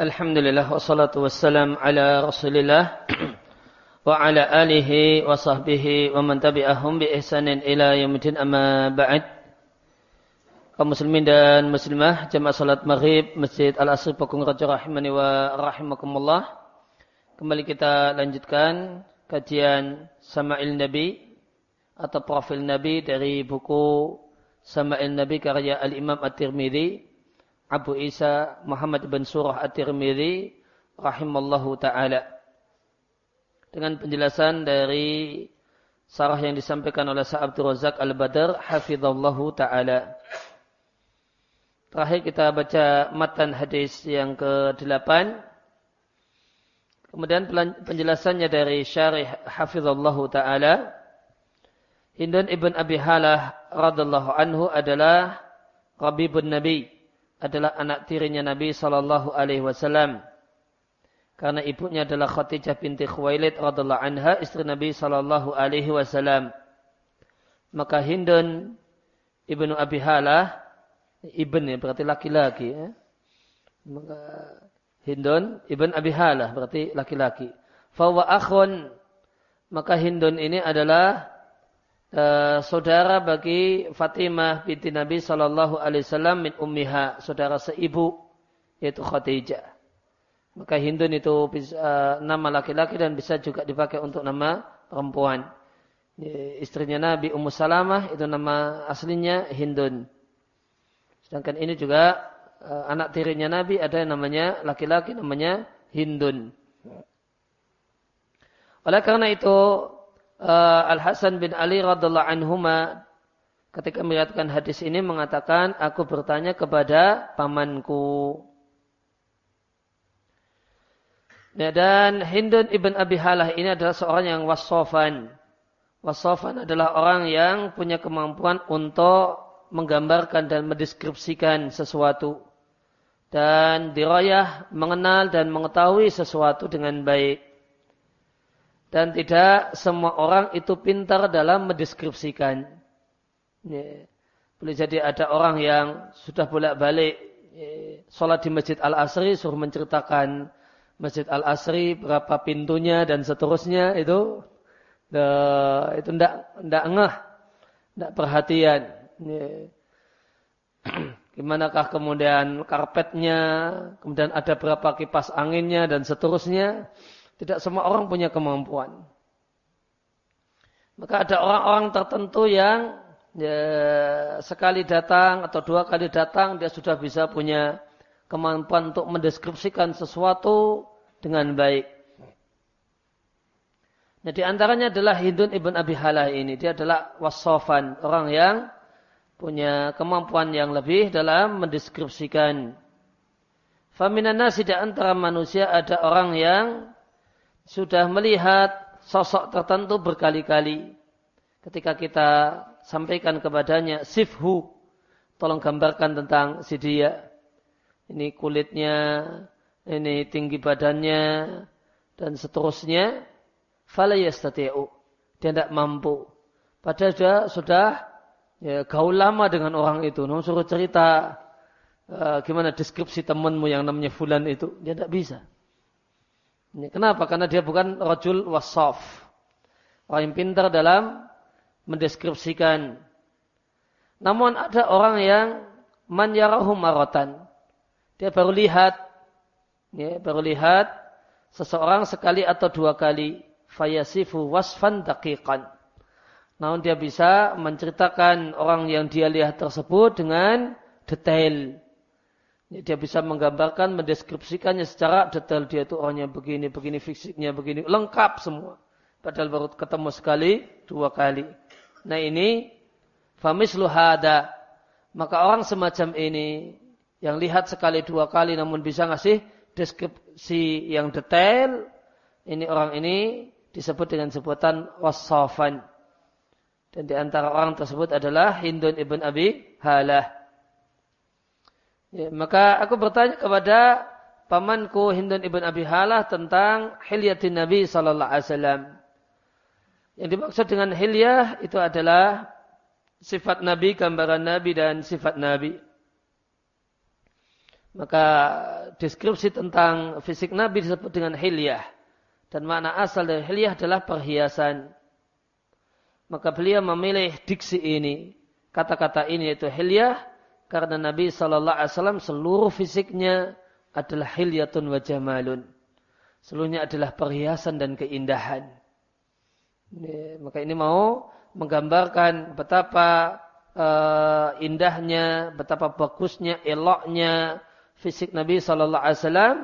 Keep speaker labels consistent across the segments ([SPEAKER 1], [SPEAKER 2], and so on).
[SPEAKER 1] Alhamdulillah wassalatu wassalam ala Rasulillah wa ala alihi wa sahbihi wa man tabi'ahum bi ihsanin ila yaumil amma ba'd. Kaum muslimin dan muslimah jemaah salat Maghrib Masjid Al-Asr Pakung Raja rahimani wa rahimakumullah. Kembali kita lanjutkan kajian Sama'il Nabi atau profil Nabi dari buku Sama'il Nabi karya Al-Imam At-Tirmidzi Abu Isa Muhammad bin Surah At-Tirmidzi rahimallahu taala. Dengan penjelasan dari sarah yang disampaikan oleh Sa'ab Razak Al-Badr hafizallahu taala. Terakhir kita baca matan hadis yang ke-8. Kemudian penjelasannya dari syarih hafizallahu taala. Hindun ibn Abi Halah radallahu anhu adalah Rabibun Nabi adalah anak tirinya Nabi Shallallahu Alaihi Wasallam. Karena ibunya adalah Khadijah binti Khuwailid radhiallahu anha istri Nabi Shallallahu Alaihi Wasallam. Maka Hindun ibnu Abi Halah ibn ya berarti laki-laki ya. Maka Hindun ibn Abi Halah berarti laki-laki. Fawa akhun maka Hindun ini adalah uh, saudara bagi Fatimah binti Nabi Shallallahu Alaihi Wasallam min ummiha, saudara seibu yaitu Khadijah. Maka Hindun itu bisa, uh, nama laki-laki dan bisa juga dipakai untuk nama perempuan. Istrinya Nabi Ummu Salamah itu nama aslinya Hindun. Sedangkan ini juga uh, anak tirinya Nabi ada yang namanya laki-laki namanya Hindun. Oleh karena itu uh, Al Hasan bin Ali radhiallahu anhuma ketika melihatkan hadis ini mengatakan aku bertanya kepada pamanku. Ya, dan Hindun ibn Abi Halah ini adalah seorang yang wasofan. Wasofan adalah orang yang punya kemampuan untuk menggambarkan dan mendeskripsikan sesuatu. Dan dirayah mengenal dan mengetahui sesuatu dengan baik. Dan tidak semua orang itu pintar dalam mendeskripsikan. Ya. Boleh jadi ada orang yang sudah bolak-balik ya, sholat di Masjid Al-Asri suruh menceritakan Masjid Al-Asri berapa pintunya dan seterusnya itu the, itu ndak ndak ngeh, ndak perhatian. Ya. Gimanakah kemudian karpetnya, kemudian ada berapa kipas anginnya dan seterusnya. Tidak semua orang punya kemampuan. Maka ada orang-orang tertentu yang ya, sekali datang atau dua kali datang dia sudah bisa punya kemampuan untuk mendeskripsikan sesuatu dengan baik. Nah, di antaranya adalah Hindun ibn Abi Halah ini. Dia adalah wasofan, orang yang punya kemampuan yang lebih dalam mendeskripsikan. Faminan nasi di antara manusia ada orang yang sudah melihat sosok tertentu berkali-kali. Ketika kita sampaikan kepadanya, sifhu, tolong gambarkan tentang si dia. Ini kulitnya, ini tinggi badannya, dan seterusnya. Fala. Dia tidak mampu. Padahal dia sudah ya, gaul lama dengan orang itu. Nah, suruh cerita uh, gimana deskripsi temanmu yang namanya Fulan itu. Dia tidak bisa. Kenapa? Karena dia bukan rajul wasaf. Orang yang pintar dalam mendeskripsikan. Namun ada orang yang man yarahu marotan. Dia baru lihat, ya, baru lihat seseorang sekali atau dua kali. Fayasifu wasfan daqiqan. Namun dia bisa menceritakan orang yang dia lihat tersebut dengan detail. Dia bisa menggambarkan, mendeskripsikannya secara detail. Dia itu orangnya begini, begini, fisiknya begini. Lengkap semua. Padahal baru ketemu sekali, dua kali. Nah ini, famis luhada. Maka orang semacam ini, yang lihat sekali dua kali namun bisa ngasih deskripsi yang detail. Ini orang ini disebut dengan sebutan wasafan. Dan di antara orang tersebut adalah Hindun ibn Abi Halah. Ya, maka aku bertanya kepada pamanku Hindun ibn Abi Halah tentang hilyatin Nabi Sallallahu Alaihi Wasallam. Yang dimaksud dengan hilyah itu adalah sifat Nabi, gambaran Nabi dan sifat Nabi. Maka deskripsi tentang fisik Nabi disebut dengan hilyah. Dan makna asal dari hilyah adalah perhiasan. Maka beliau memilih diksi ini. Kata-kata ini yaitu hilyah. Karena Nabi SAW seluruh fisiknya adalah hilyatun wa jamalun. Seluruhnya adalah perhiasan dan keindahan. Maka ini mau menggambarkan betapa uh, indahnya, betapa bagusnya, eloknya fisik Nabi Shallallahu Alaihi Wasallam,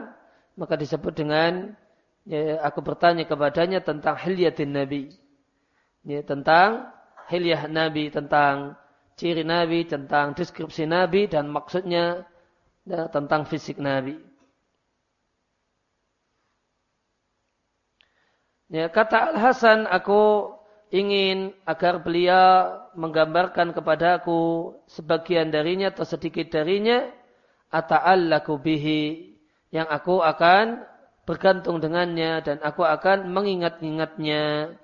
[SPEAKER 1] maka disebut dengan ya, aku bertanya kepadanya tentang hilyatin Nabi, ya, tentang hilyah Nabi, tentang ciri Nabi, tentang deskripsi Nabi dan maksudnya ya, tentang fisik Nabi. Ya, kata Al Hasan, aku ingin agar beliau menggambarkan kepadaku sebagian darinya atau sedikit darinya ata'allaku bihi yang aku akan bergantung dengannya dan aku akan mengingat-ingatnya.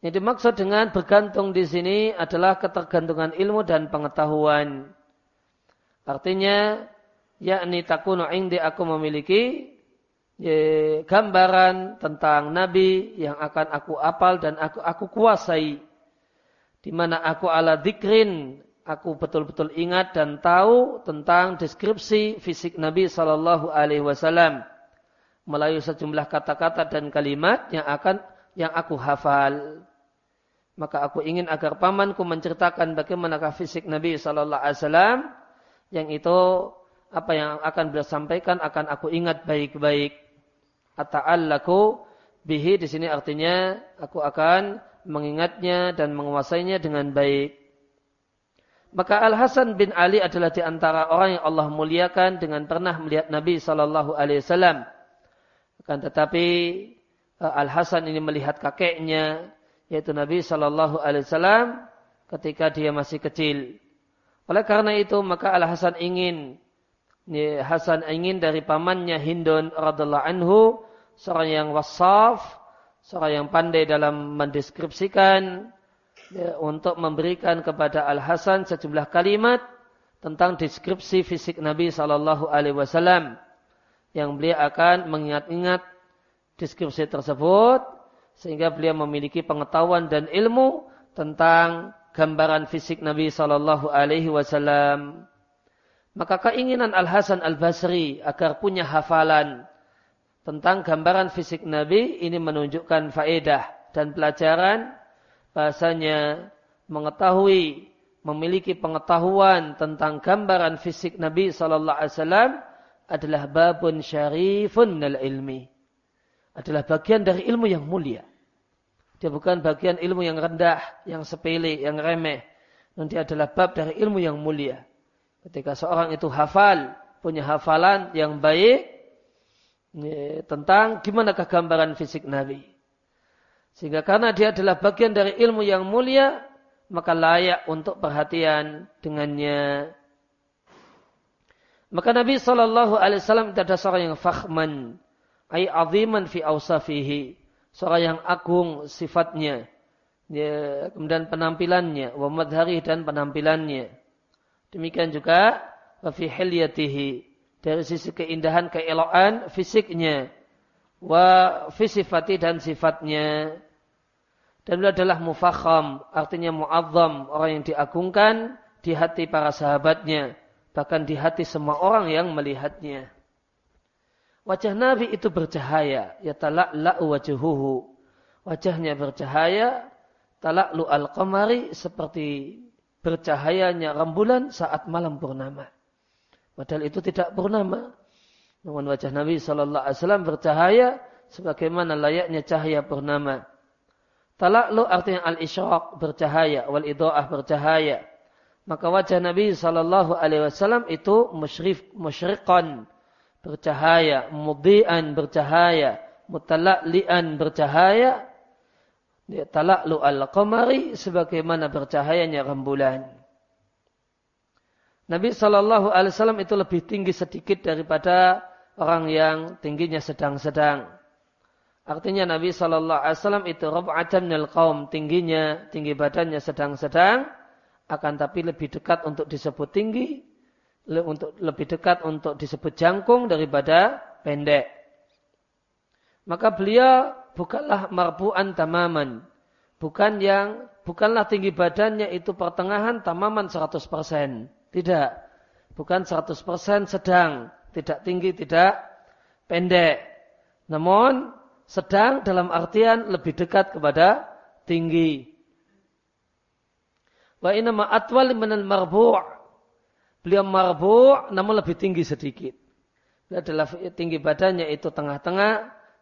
[SPEAKER 1] Yang dimaksud dengan bergantung di sini adalah ketergantungan ilmu dan pengetahuan. Artinya, yakni takunu indi aku memiliki gambaran tentang Nabi yang akan aku apal dan aku aku kuasai. Di mana aku ala dikrin, aku betul-betul ingat dan tahu tentang deskripsi fisik Nabi Shallallahu Alaihi Wasallam melalui sejumlah kata-kata dan kalimat yang akan yang aku hafal. Maka aku ingin agar pamanku menceritakan bagaimanakah fisik Nabi Shallallahu Alaihi Wasallam yang itu apa yang akan beliau sampaikan akan aku ingat baik-baik ata'allaku bihi di sini artinya aku akan mengingatnya dan menguasainya dengan baik. Maka Al Hasan bin Ali adalah di antara orang yang Allah muliakan dengan pernah melihat Nabi Shallallahu Alaihi Wasallam. Akan tetapi eh, Al Hasan ini melihat kakeknya yaitu Nabi Shallallahu Alaihi Wasallam ketika dia masih kecil. Oleh karena itu maka Al Hasan ingin Hasan ingin dari pamannya Hindun radhiallahu anhu seorang yang wasaf, seorang yang pandai dalam mendeskripsikan ya, untuk memberikan kepada Al Hasan sejumlah kalimat tentang deskripsi fisik Nabi Shallallahu Alaihi Wasallam yang beliau akan mengingat-ingat deskripsi tersebut sehingga beliau memiliki pengetahuan dan ilmu tentang gambaran fisik Nabi Shallallahu Alaihi Wasallam. Maka keinginan Al Hasan Al Basri agar punya hafalan tentang gambaran fisik Nabi ini menunjukkan faedah dan pelajaran. Bahasanya mengetahui memiliki pengetahuan tentang gambaran fisik Nabi sallallahu alaihi wasallam adalah babun syarifun minal ilmi. Adalah bagian dari ilmu yang mulia dia bukan bagian ilmu yang rendah yang sepele yang remeh nanti adalah bab dari ilmu yang mulia ketika seorang itu hafal punya hafalan yang baik tentang gimana gambaran fisik Nabi. Sehingga karena dia adalah bagian dari ilmu yang mulia, maka layak untuk perhatian dengannya. Maka Nabi Shallallahu Alaihi Wasallam itu ada seorang yang fakhman, ay aziman fi awsafihi, seorang yang agung sifatnya, ya, kemudian penampilannya, wa madhari dan penampilannya. Demikian juga wa fi hilyatihi, dari sisi keindahan keelokan fisiknya. Wa fisifati dan sifatnya. Dan beliau adalah mufakham artinya muazzam orang yang diagungkan di hati para sahabatnya. Bahkan di hati semua orang yang melihatnya wajah Nabi itu bercahaya ya tala'la'u wajuhuhu wajahnya bercahaya tala'lu al-qamari seperti bercahayanya rembulan saat malam purnama Padahal itu tidak purnama. Namun wajah Nabi Shallallahu Alaihi Wasallam bercahaya sebagaimana layaknya cahaya purnama. Talaklu artinya al-isyraq bercahaya, wal idoah bercahaya. Maka wajah Nabi Shallallahu Alaihi Wasallam itu musyrif, musyriqan bercahaya, mudian bercahaya, mutalaklian bercahaya. Talaklu al-qamari sebagaimana bercahayanya rembulan. Nabi Wasallam itu lebih tinggi sedikit daripada orang yang tingginya sedang-sedang. Artinya Nabi Wasallam itu rab'atan minal kaum tingginya, tinggi badannya sedang-sedang, akan tapi lebih dekat untuk disebut tinggi untuk lebih dekat untuk disebut jangkung daripada pendek. Maka beliau bukanlah marbu'an tamaman. Bukan yang bukanlah tinggi badannya itu pertengahan tamaman 100%. Tidak. Bukan 100% sedang, tidak tinggi, tidak pendek. Namun sedang dalam artian lebih dekat kepada tinggi. Wa inama atwal minal marbu' Beliau marbu namun lebih tinggi sedikit. Beliau adalah tinggi badannya itu tengah-tengah,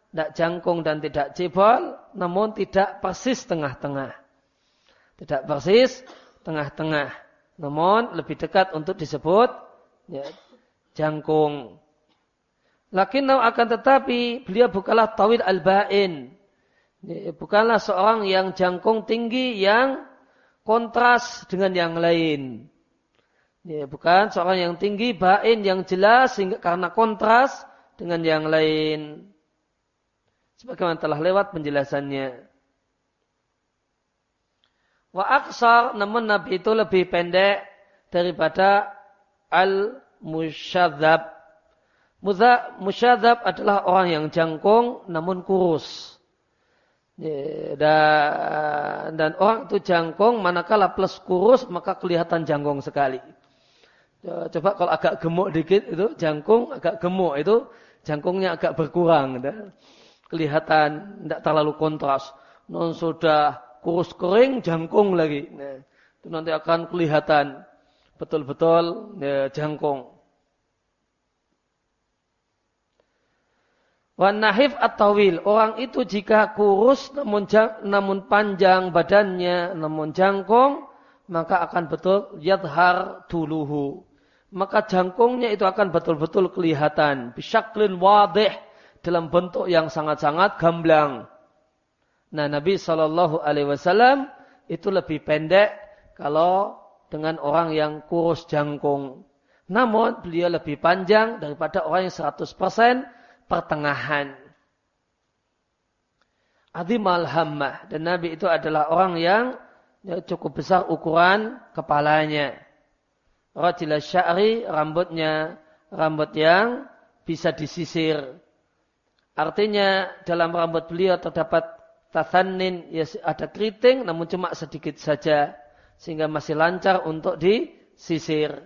[SPEAKER 1] tidak jangkung dan tidak cebol, namun tidak persis tengah-tengah. Tidak persis tengah-tengah, namun lebih dekat untuk disebut ya, jangkung. Lakinnau akan tetapi beliau bukanlah tawil al-ba'in. Ya, bukanlah seorang yang jangkung tinggi yang kontras dengan yang lain. Ya, bukan seorang yang tinggi, bain yang jelas sehingga karena kontras dengan yang lain. Sebagaimana telah lewat penjelasannya. Wa aksar, namun Nabi itu lebih pendek daripada al-musyadzab. Musyadzab adalah orang yang jangkung namun kurus. Ya, dan, dan orang itu jangkung manakala plus kurus maka kelihatan jangkung sekali. Ya, coba kalau agak gemuk dikit itu jangkung agak gemuk itu jangkungnya agak berkurang. Gitu. Kelihatan tidak terlalu kontras. Non sudah kurus kering jangkung lagi. Nah, itu nanti akan kelihatan betul-betul ya, jangkung. Wan nahif at-tawil. Orang itu jika kurus namun, namun panjang badannya, namun jangkung, maka akan betul yadhar tuluhu maka jangkungnya itu akan betul-betul kelihatan. Bisyaklin wadih dalam bentuk yang sangat-sangat gamblang. Nah Nabi Shallallahu Alaihi Wasallam itu lebih pendek kalau dengan orang yang kurus jangkung. Namun beliau lebih panjang daripada orang yang 100% pertengahan. Adim al-hammah. Dan Nabi itu adalah orang yang cukup besar ukuran kepalanya. Rajila sya'ri rambutnya rambut yang bisa disisir. Artinya dalam rambut beliau terdapat tasanin ya ada keriting namun cuma sedikit saja sehingga masih lancar untuk disisir.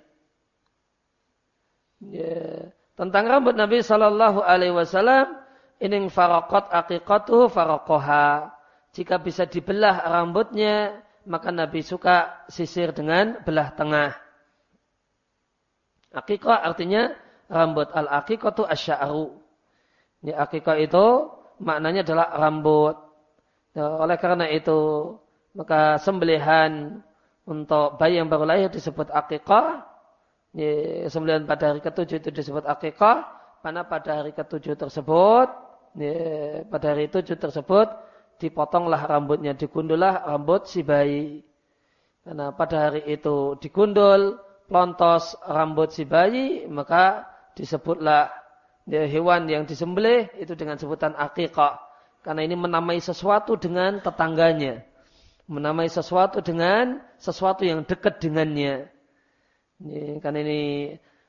[SPEAKER 1] Ya. Tentang rambut Nabi Shallallahu Alaihi Wasallam ini farakot akikatuhu farakoha. Jika bisa dibelah rambutnya maka Nabi suka sisir dengan belah tengah. Akikah artinya rambut. Al-akikah itu asya'ru. Ini akikah itu maknanya adalah rambut. Ya, oleh karena itu, maka sembelihan untuk bayi yang baru lahir disebut akikah. Ya, sembelihan pada hari ketujuh itu disebut akikah. Karena pada hari ketujuh tersebut, ya, pada hari tujuh tersebut, dipotonglah rambutnya, digundullah rambut si bayi. Karena pada hari itu digundul, lontos rambut si bayi, maka disebutlah hewan yang disembelih itu dengan sebutan akikah. Karena ini menamai sesuatu dengan tetangganya. Menamai sesuatu dengan sesuatu yang dekat dengannya. Ini, karena ini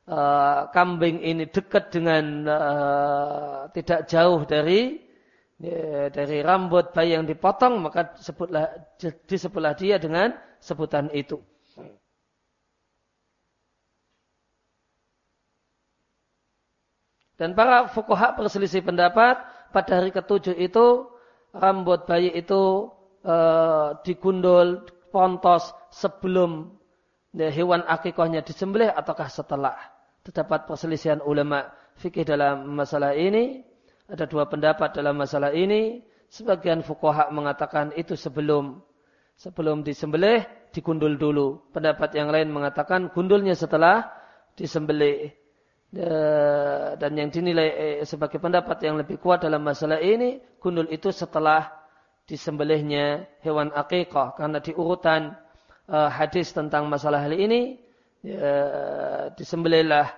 [SPEAKER 1] uh, kambing ini dekat dengan uh, tidak jauh dari ya, dari rambut bayi yang dipotong maka sebutlah disebutlah dia dengan sebutan itu. Dan para fukuhak berselisih pendapat pada hari ketujuh itu rambut bayi itu e, digundul pontos sebelum ya, hewan akikohnya disembelih ataukah setelah. Terdapat perselisihan ulama fikih dalam masalah ini. Ada dua pendapat dalam masalah ini. Sebagian fukuhak mengatakan itu sebelum sebelum disembelih digundul dulu. Pendapat yang lain mengatakan gundulnya setelah disembelih. Eh, dan yang dinilai eh, sebagai pendapat yang lebih kuat dalam masalah ini gundul itu setelah disembelihnya hewan akikah karena di urutan uh, hadis tentang masalah hal ini disembelihlah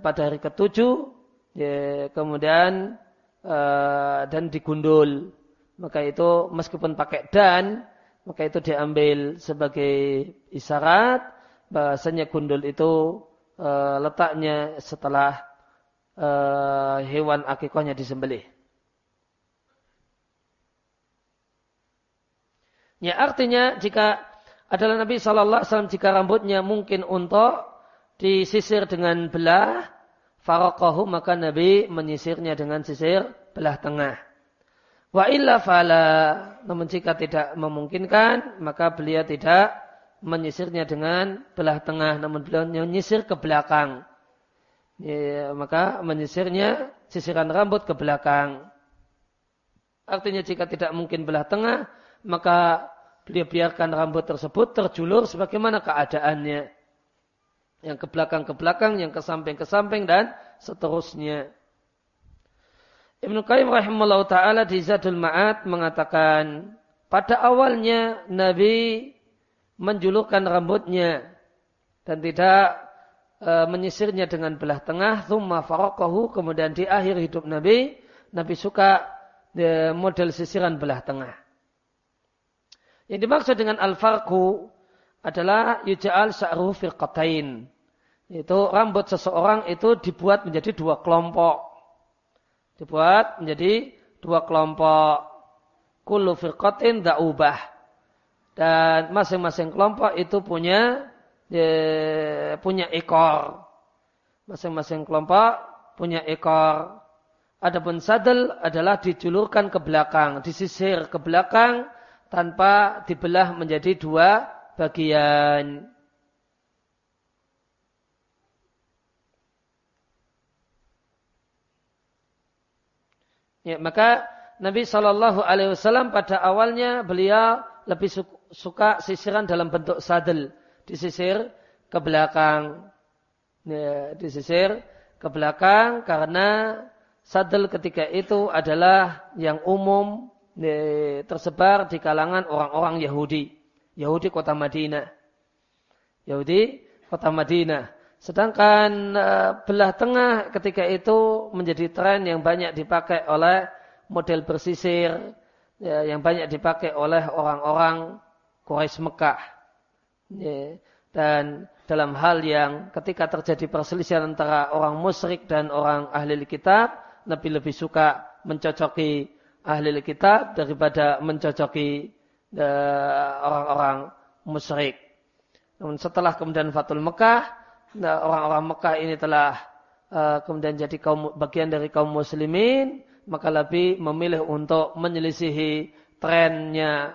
[SPEAKER 1] pada hari ketujuh ya, kemudian dan digundul. Maka itu meskipun pakai dan maka itu diambil sebagai isyarat bahasanya gundul itu uh, letaknya setelah uh, hewan akikahnya disembelih. Ya artinya jika adalah Nabi Shallallahu Alaihi Wasallam jika rambutnya mungkin untuk disisir dengan belah, farokohu maka Nabi menyisirnya dengan sisir belah tengah. Wa illa fala, namun jika tidak memungkinkan, maka beliau tidak menyisirnya dengan belah tengah, namun beliau menyisir ke belakang. Ya, maka menyisirnya sisiran rambut ke belakang. Artinya jika tidak mungkin belah tengah, maka beliau biarkan rambut tersebut terjulur sebagaimana keadaannya. Yang ke belakang ke belakang, yang ke samping ke samping dan seterusnya. Ibnu Qayyim rahimahullah ta'ala di Zadul Ma'ad mengatakan, pada awalnya Nabi menjulurkan rambutnya dan tidak e, menyisirnya dengan belah tengah, thumma faraqahu, kemudian di akhir hidup Nabi, Nabi suka e, model sisiran belah tengah. Yang dimaksud dengan al-farqu adalah yuja'al sa'ruhu firqatain. Itu rambut seseorang itu dibuat menjadi dua kelompok dibuat menjadi dua kelompok. Kullu firqatin da'ubah. Dan masing-masing kelompok itu punya ya, punya ekor. Masing-masing kelompok punya ekor. Adapun sadel adalah dijulurkan ke belakang, disisir ke belakang tanpa dibelah menjadi dua bagian. Ya, maka Nabi Shallallahu Alaihi Wasallam pada awalnya beliau lebih suka sisiran dalam bentuk sadel, disisir ke belakang, ya, disisir ke belakang karena sadel ketika itu adalah yang umum ya, tersebar di kalangan orang-orang Yahudi, Yahudi kota Madinah, Yahudi kota Madinah. Sedangkan uh, belah tengah ketika itu menjadi tren yang banyak dipakai oleh model bersisir, ya, yang banyak dipakai oleh orang-orang Quraisy Mekah. Ya, dan dalam hal yang ketika terjadi perselisihan antara orang musyrik dan orang ahli kitab, Nabi lebih suka mencocoki ahli kitab daripada mencocoki uh, orang-orang musyrik. Namun setelah kemudian Fatul Mekah, Nah, orang-orang Mekah ini telah uh, kemudian jadi kaum bagian dari kaum muslimin, maka lebih memilih untuk menyelisihi trennya,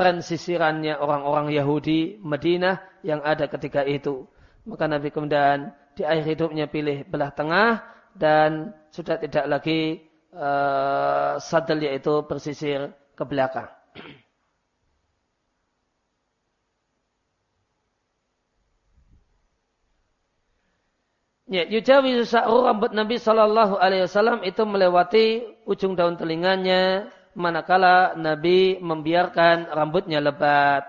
[SPEAKER 1] tren sisirannya orang-orang Yahudi Madinah yang ada ketika itu. Maka Nabi kemudian di akhir hidupnya pilih belah tengah dan sudah tidak lagi uh, sadel yaitu bersisir ke belakang. Ya, yujawi sa'ru rambut Nabi Shallallahu Alaihi Wasallam itu melewati ujung daun telinganya, manakala Nabi membiarkan rambutnya lebat.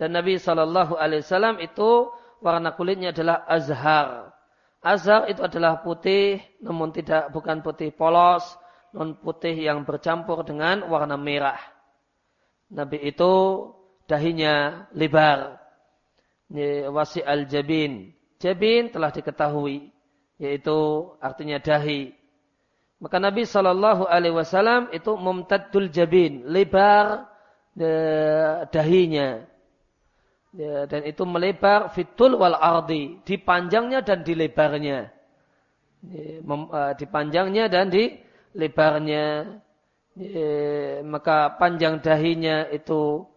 [SPEAKER 1] Dan Nabi Shallallahu Alaihi Wasallam itu warna kulitnya adalah azhar. Azhar itu adalah putih, namun tidak bukan putih polos, non putih yang bercampur dengan warna merah. Nabi itu dahinya lebar, wasi al jabin Jabin telah diketahui, yaitu artinya dahi. Maka Nabi Shallallahu Alaihi Wasallam itu mumtadul jabin, lebar eh, dahinya. Ya, dan itu melebar fitul wal ardi, di panjangnya dan di lebarnya. Ya, uh, di panjangnya dan di lebarnya. Ya, maka panjang dahinya itu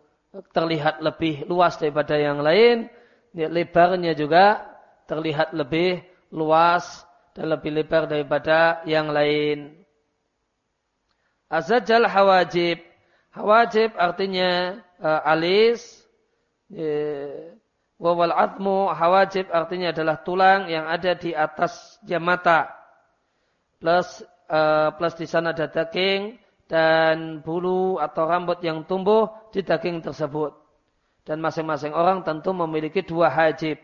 [SPEAKER 1] terlihat lebih luas daripada yang lain. Ya, lebarnya juga terlihat lebih luas dan lebih lebar daripada yang lain. Azajal hawajib. Hawajib artinya uh, alis. Wawal atmu hawajib artinya adalah tulang yang ada di atas mata. Plus uh, plus di sana ada daging dan bulu atau rambut yang tumbuh di daging tersebut. Dan masing-masing orang tentu memiliki dua hajib.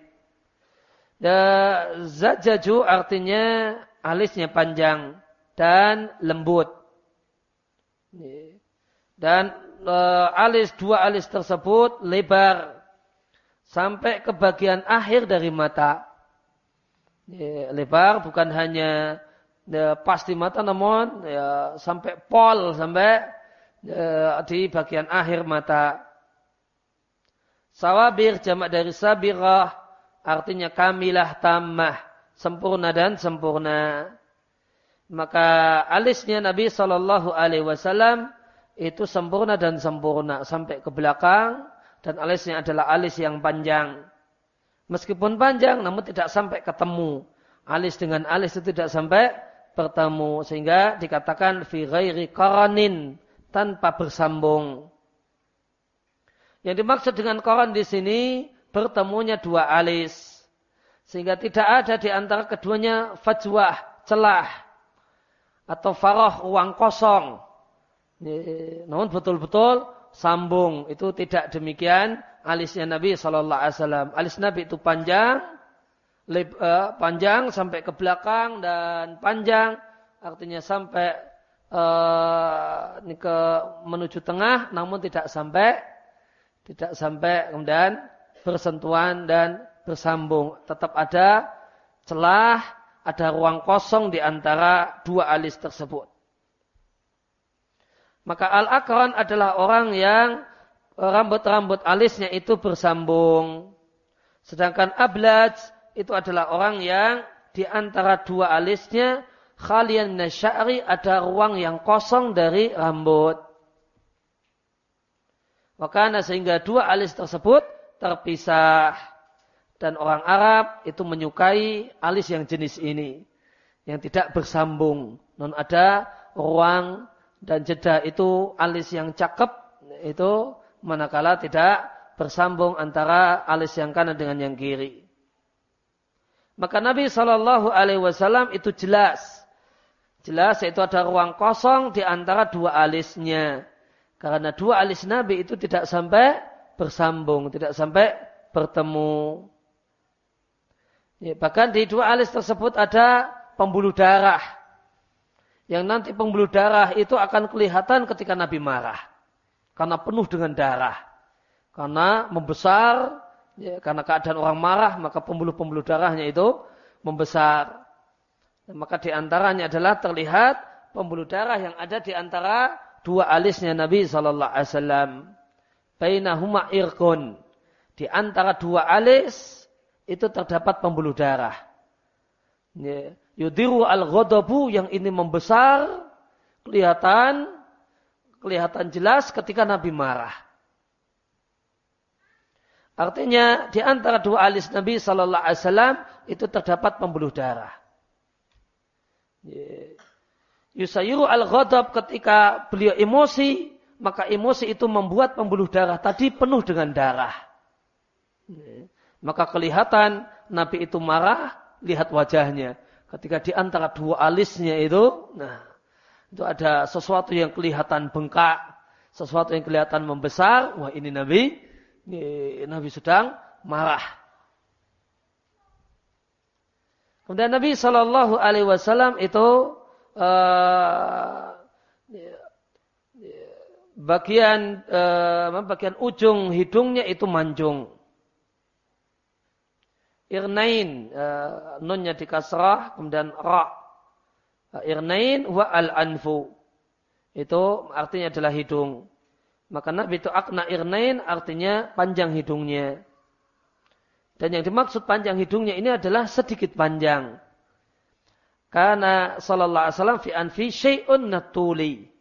[SPEAKER 1] Zajaju artinya alisnya panjang dan lembut. Dan uh, alis dua alis tersebut lebar sampai ke bagian akhir dari mata. Ya, lebar bukan hanya ya, pasti mata namun ya, sampai pol sampai ya, di bagian akhir mata. Sawabir jamak dari sabirah artinya kamilah tamah sempurna dan sempurna. Maka alisnya Nabi Shallallahu Alaihi Wasallam itu sempurna dan sempurna sampai ke belakang dan alisnya adalah alis yang panjang. Meskipun panjang namun tidak sampai ketemu. Alis dengan alis itu tidak sampai bertemu sehingga dikatakan fi ghairi tanpa bersambung. Yang dimaksud dengan koran di sini bertemunya dua alis sehingga tidak ada di antara keduanya fajwah, celah atau farah uang kosong. Namun betul-betul sambung itu tidak demikian alisnya Nabi Wasallam. Alis Nabi itu panjang, uh, panjang sampai ke belakang dan panjang artinya sampai ini ke menuju tengah, namun tidak sampai tidak sampai kemudian bersentuhan dan bersambung. Tetap ada celah ada ruang kosong di antara dua alis tersebut. Maka al-akran adalah orang yang rambut-rambut alisnya itu bersambung. Sedangkan ablaj itu adalah orang yang di antara dua alisnya khalian nasyari ada ruang yang kosong dari rambut. Maka sehingga dua alis tersebut terpisah. Dan orang Arab itu menyukai alis yang jenis ini. Yang tidak bersambung. Non ada ruang dan jeda itu alis yang cakep. Itu manakala tidak bersambung antara alis yang kanan dengan yang kiri. Maka Nabi Wasallam itu jelas, jelas yaitu ada ruang kosong di antara dua alisnya. Karena dua alis Nabi itu tidak sampai bersambung, tidak sampai bertemu. Ya, bahkan di dua alis tersebut ada pembuluh darah. Yang nanti pembuluh darah itu akan kelihatan ketika Nabi marah. Karena penuh dengan darah. Karena membesar, ya, karena keadaan orang marah, maka pembuluh-pembuluh darahnya itu membesar. Dan maka di antaranya adalah terlihat pembuluh darah yang ada di antara dua alisnya Nabi Sallallahu Alaihi. Bainahuma irkun. Di antara dua alis itu terdapat pembuluh darah. Ya. Yudiru al-ghadabu yang ini membesar, kelihatan, kelihatan jelas ketika Nabi marah. Artinya di antara dua alis Nabi Sallallahu Alaihi Wasallam itu terdapat pembuluh darah. Ya. Yusayiru al-ghadab ketika beliau emosi, maka emosi itu membuat pembuluh darah tadi penuh dengan darah. Maka kelihatan Nabi itu marah, lihat wajahnya. Ketika di antara dua alisnya itu, nah, itu ada sesuatu yang kelihatan bengkak, sesuatu yang kelihatan membesar. Wah ini Nabi, ini Nabi sedang marah. Kemudian Nabi Shallallahu Alaihi Wasallam itu uh, bagian uh, bagian ujung hidungnya itu manjung. Irnain, uh, nunnya di kasrah, kemudian ra. Uh, irnain wa al-anfu. Itu artinya adalah hidung. Maka Nabi itu akna irnain artinya panjang hidungnya. Dan yang dimaksud panjang hidungnya ini adalah sedikit panjang. Karena sallallahu alaihi wasallam fi anfi syai'un natuli.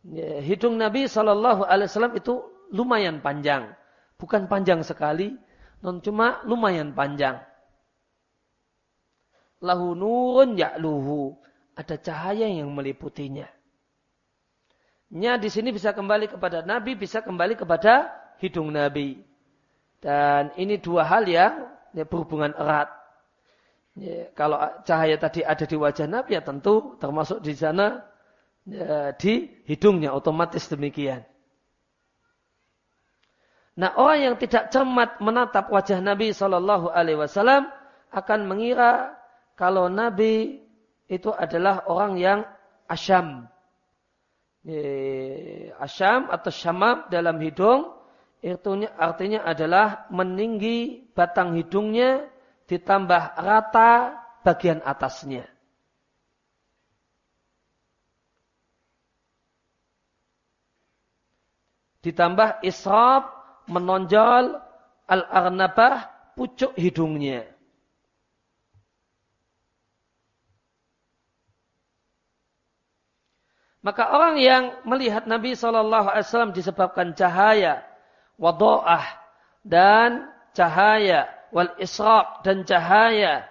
[SPEAKER 1] Ya, hidung Nabi sallallahu alaihi wasallam itu lumayan panjang. Bukan panjang sekali, non cuma lumayan panjang. Lahu nurun ya'luhu. Ada cahaya yang meliputinya. Nya di sini bisa kembali kepada Nabi, bisa kembali kepada hidung Nabi. Dan ini dua hal yang ya, berhubungan erat. Ya, kalau cahaya tadi ada di wajah Nabi ya tentu termasuk di sana ya, di hidungnya otomatis demikian. Nah orang yang tidak cermat menatap wajah Nabi Shallallahu Alaihi Wasallam akan mengira kalau Nabi itu adalah orang yang asyam. Asyam atau syamab dalam hidung Artinya, artinya adalah meninggi batang hidungnya ditambah rata bagian atasnya. Ditambah israb menonjol al-arnabah pucuk hidungnya. Maka orang yang melihat Nabi SAW disebabkan cahaya, wadoah, dan cahaya, wal israq, dan cahaya,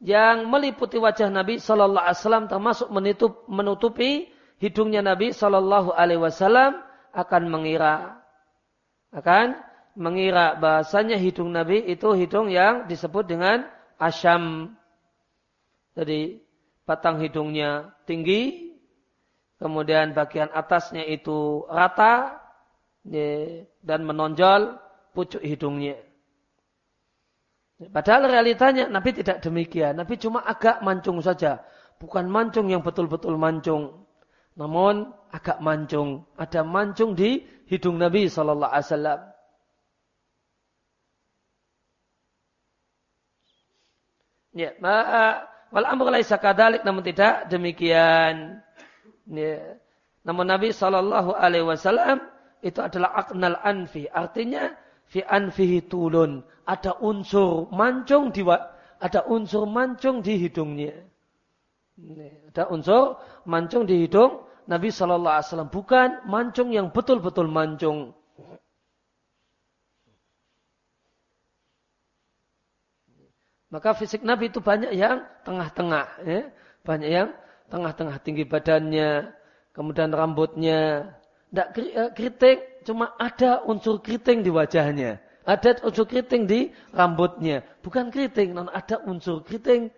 [SPEAKER 1] yang meliputi wajah Nabi SAW termasuk menutup, menutupi hidungnya Nabi SAW akan mengira. Akan mengira bahasanya hidung Nabi itu hidung yang disebut dengan asyam. Jadi batang hidungnya tinggi, kemudian bagian atasnya itu rata dan menonjol pucuk hidungnya. Padahal realitanya Nabi tidak demikian. Nabi cuma agak mancung saja. Bukan mancung yang betul-betul mancung. Namun agak mancung. Ada mancung di hidung Nabi Sallallahu Alaihi Wasallam. Ya, wal amr laisa kadalik namun tidak demikian. Ya. Namun Nabi Shallallahu Alaihi Wasallam itu adalah aknal anfi, artinya fi anfihi tulun. Ada unsur mancung di ada unsur mancung di hidungnya. Ada unsur mancung di hidung Nabi Shallallahu Alaihi Wasallam bukan mancung yang betul-betul mancung. Maka fisik Nabi itu banyak yang tengah-tengah, ya. banyak yang tengah-tengah tinggi badannya, kemudian rambutnya, tidak eh, keriting, cuma ada unsur keriting di wajahnya. Ada unsur keriting di rambutnya. Bukan keriting, non ada unsur keriting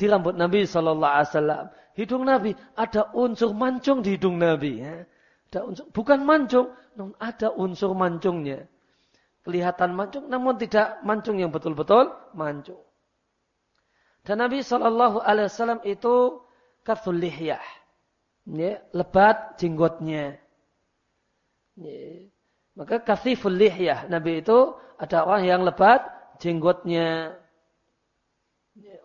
[SPEAKER 1] di rambut Nabi Shallallahu Alaihi Wasallam. Hidung Nabi ada unsur mancung di hidung Nabi. Ya. Ada unsur, bukan mancung, non ada unsur mancungnya. Kelihatan mancung, namun tidak mancung yang betul-betul mancung. Dan Nabi Shallallahu Alaihi Wasallam itu kathul. Ya, lebat jenggotnya. Ya. Maka kathiful. Nabi itu ada orang yang lebat jenggotnya.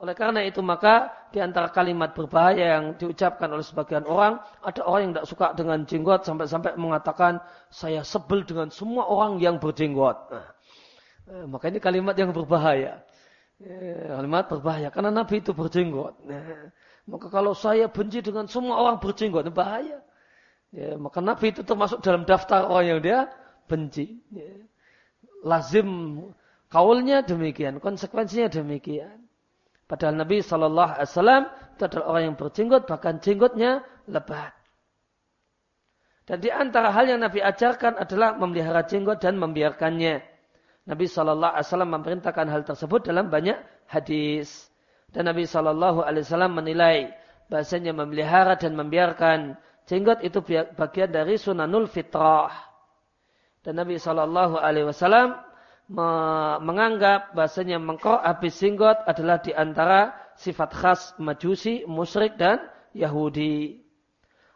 [SPEAKER 1] Oleh karena itu maka di antara kalimat berbahaya yang diucapkan oleh sebagian orang, ada orang yang tidak suka dengan jenggot sampai-sampai mengatakan saya sebel dengan semua orang yang berjenggot. Nah, eh, maka ini kalimat yang berbahaya. Ya, kalimat berbahaya karena Nabi itu berjenggot. Nah, maka kalau saya benci dengan semua orang berjenggot, bahaya. Ya, maka Nabi itu termasuk dalam daftar orang yang dia benci. Ya. Lazim kaulnya demikian, konsekuensinya demikian. Padahal Nabi Shallallahu Alaihi Wasallam itu adalah orang yang berjenggot, bahkan jenggotnya lebat. Dan di antara hal yang Nabi ajarkan adalah memelihara jenggot dan membiarkannya. Nabi Shallallahu Alaihi Wasallam memerintahkan hal tersebut dalam banyak hadis. Dan Nabi Shallallahu Alaihi Wasallam menilai bahasanya memelihara dan membiarkan jenggot itu bagian dari sunanul fitrah. Dan Nabi Shallallahu Alaihi Wasallam menganggap bahasanya mengkok habis jenggot adalah di antara sifat khas majusi, musyrik dan Yahudi.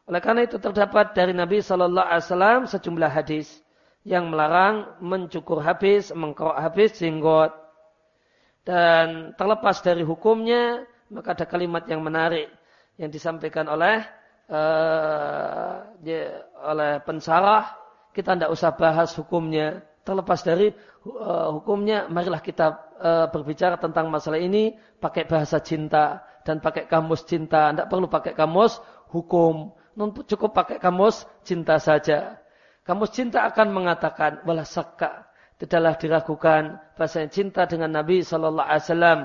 [SPEAKER 1] Oleh karena itu terdapat dari Nabi Shallallahu Alaihi Wasallam sejumlah hadis yang melarang mencukur habis, mengkok habis jenggot. Dan terlepas dari hukumnya, maka ada kalimat yang menarik yang disampaikan oleh uh, ya, oleh pensarah. Kita tidak usah bahas hukumnya. Terlepas dari uh, hukumnya, marilah kita uh, berbicara tentang masalah ini pakai bahasa cinta dan pakai kamus cinta. Tidak perlu pakai kamus hukum. Cukup pakai kamus cinta saja. Kamus cinta akan mengatakan, wala sakka tidaklah diragukan bahasa cinta dengan Nabi Shallallahu Alaihi Wasallam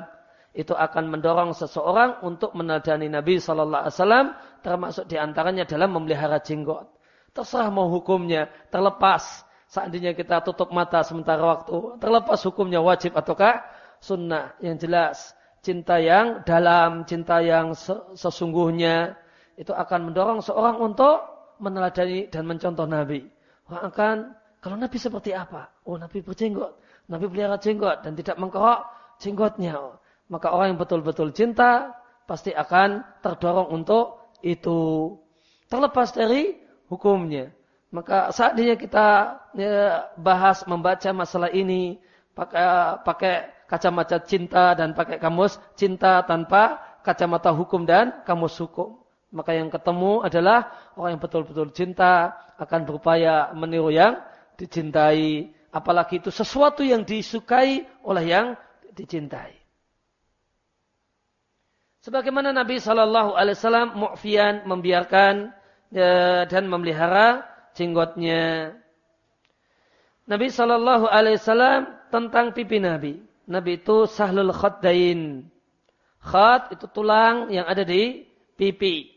[SPEAKER 1] itu akan mendorong seseorang untuk menadani Nabi Shallallahu Alaihi Wasallam termasuk di antaranya dalam memelihara jenggot. Terserah mau hukumnya terlepas seandainya kita tutup mata sementara waktu terlepas hukumnya wajib ataukah sunnah yang jelas cinta yang dalam cinta yang sesungguhnya itu akan mendorong seorang untuk meneladani dan mencontoh Nabi. Orang akan kalau Nabi seperti apa? Oh Nabi berjenggot. Nabi pelihara jenggot dan tidak mengkerok jenggotnya. Maka orang yang betul-betul cinta pasti akan terdorong untuk itu. Terlepas dari hukumnya. Maka saatnya kita ya, bahas membaca masalah ini pakai pakai kacamata cinta dan pakai kamus cinta tanpa kacamata hukum dan kamus hukum. Maka yang ketemu adalah orang yang betul-betul cinta akan berupaya meniru yang dicintai. Apalagi itu sesuatu yang disukai oleh yang dicintai. Sebagaimana Nabi Shallallahu Alaihi Wasallam mu'fian membiarkan ya, dan memelihara jenggotnya. Nabi Shallallahu Alaihi Wasallam tentang pipi Nabi. Nabi itu sahlul khaddain. Khad itu tulang yang ada di pipi.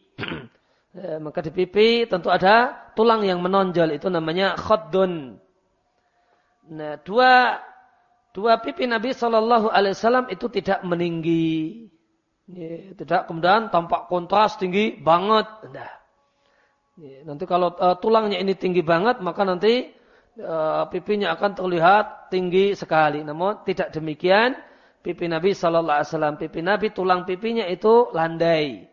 [SPEAKER 1] ya, maka di pipi tentu ada tulang yang menonjol. Itu namanya khaddun. Nah, dua dua pipi Nabi Shallallahu Alaihi Wasallam itu tidak meninggi. Tidak kemudian tampak kontras tinggi banget. Nah, nanti kalau uh, tulangnya ini tinggi banget, maka nanti uh, pipinya akan terlihat tinggi sekali. Namun tidak demikian. Pipi Nabi Shallallahu Alaihi Wasallam, pipi Nabi tulang pipinya itu landai,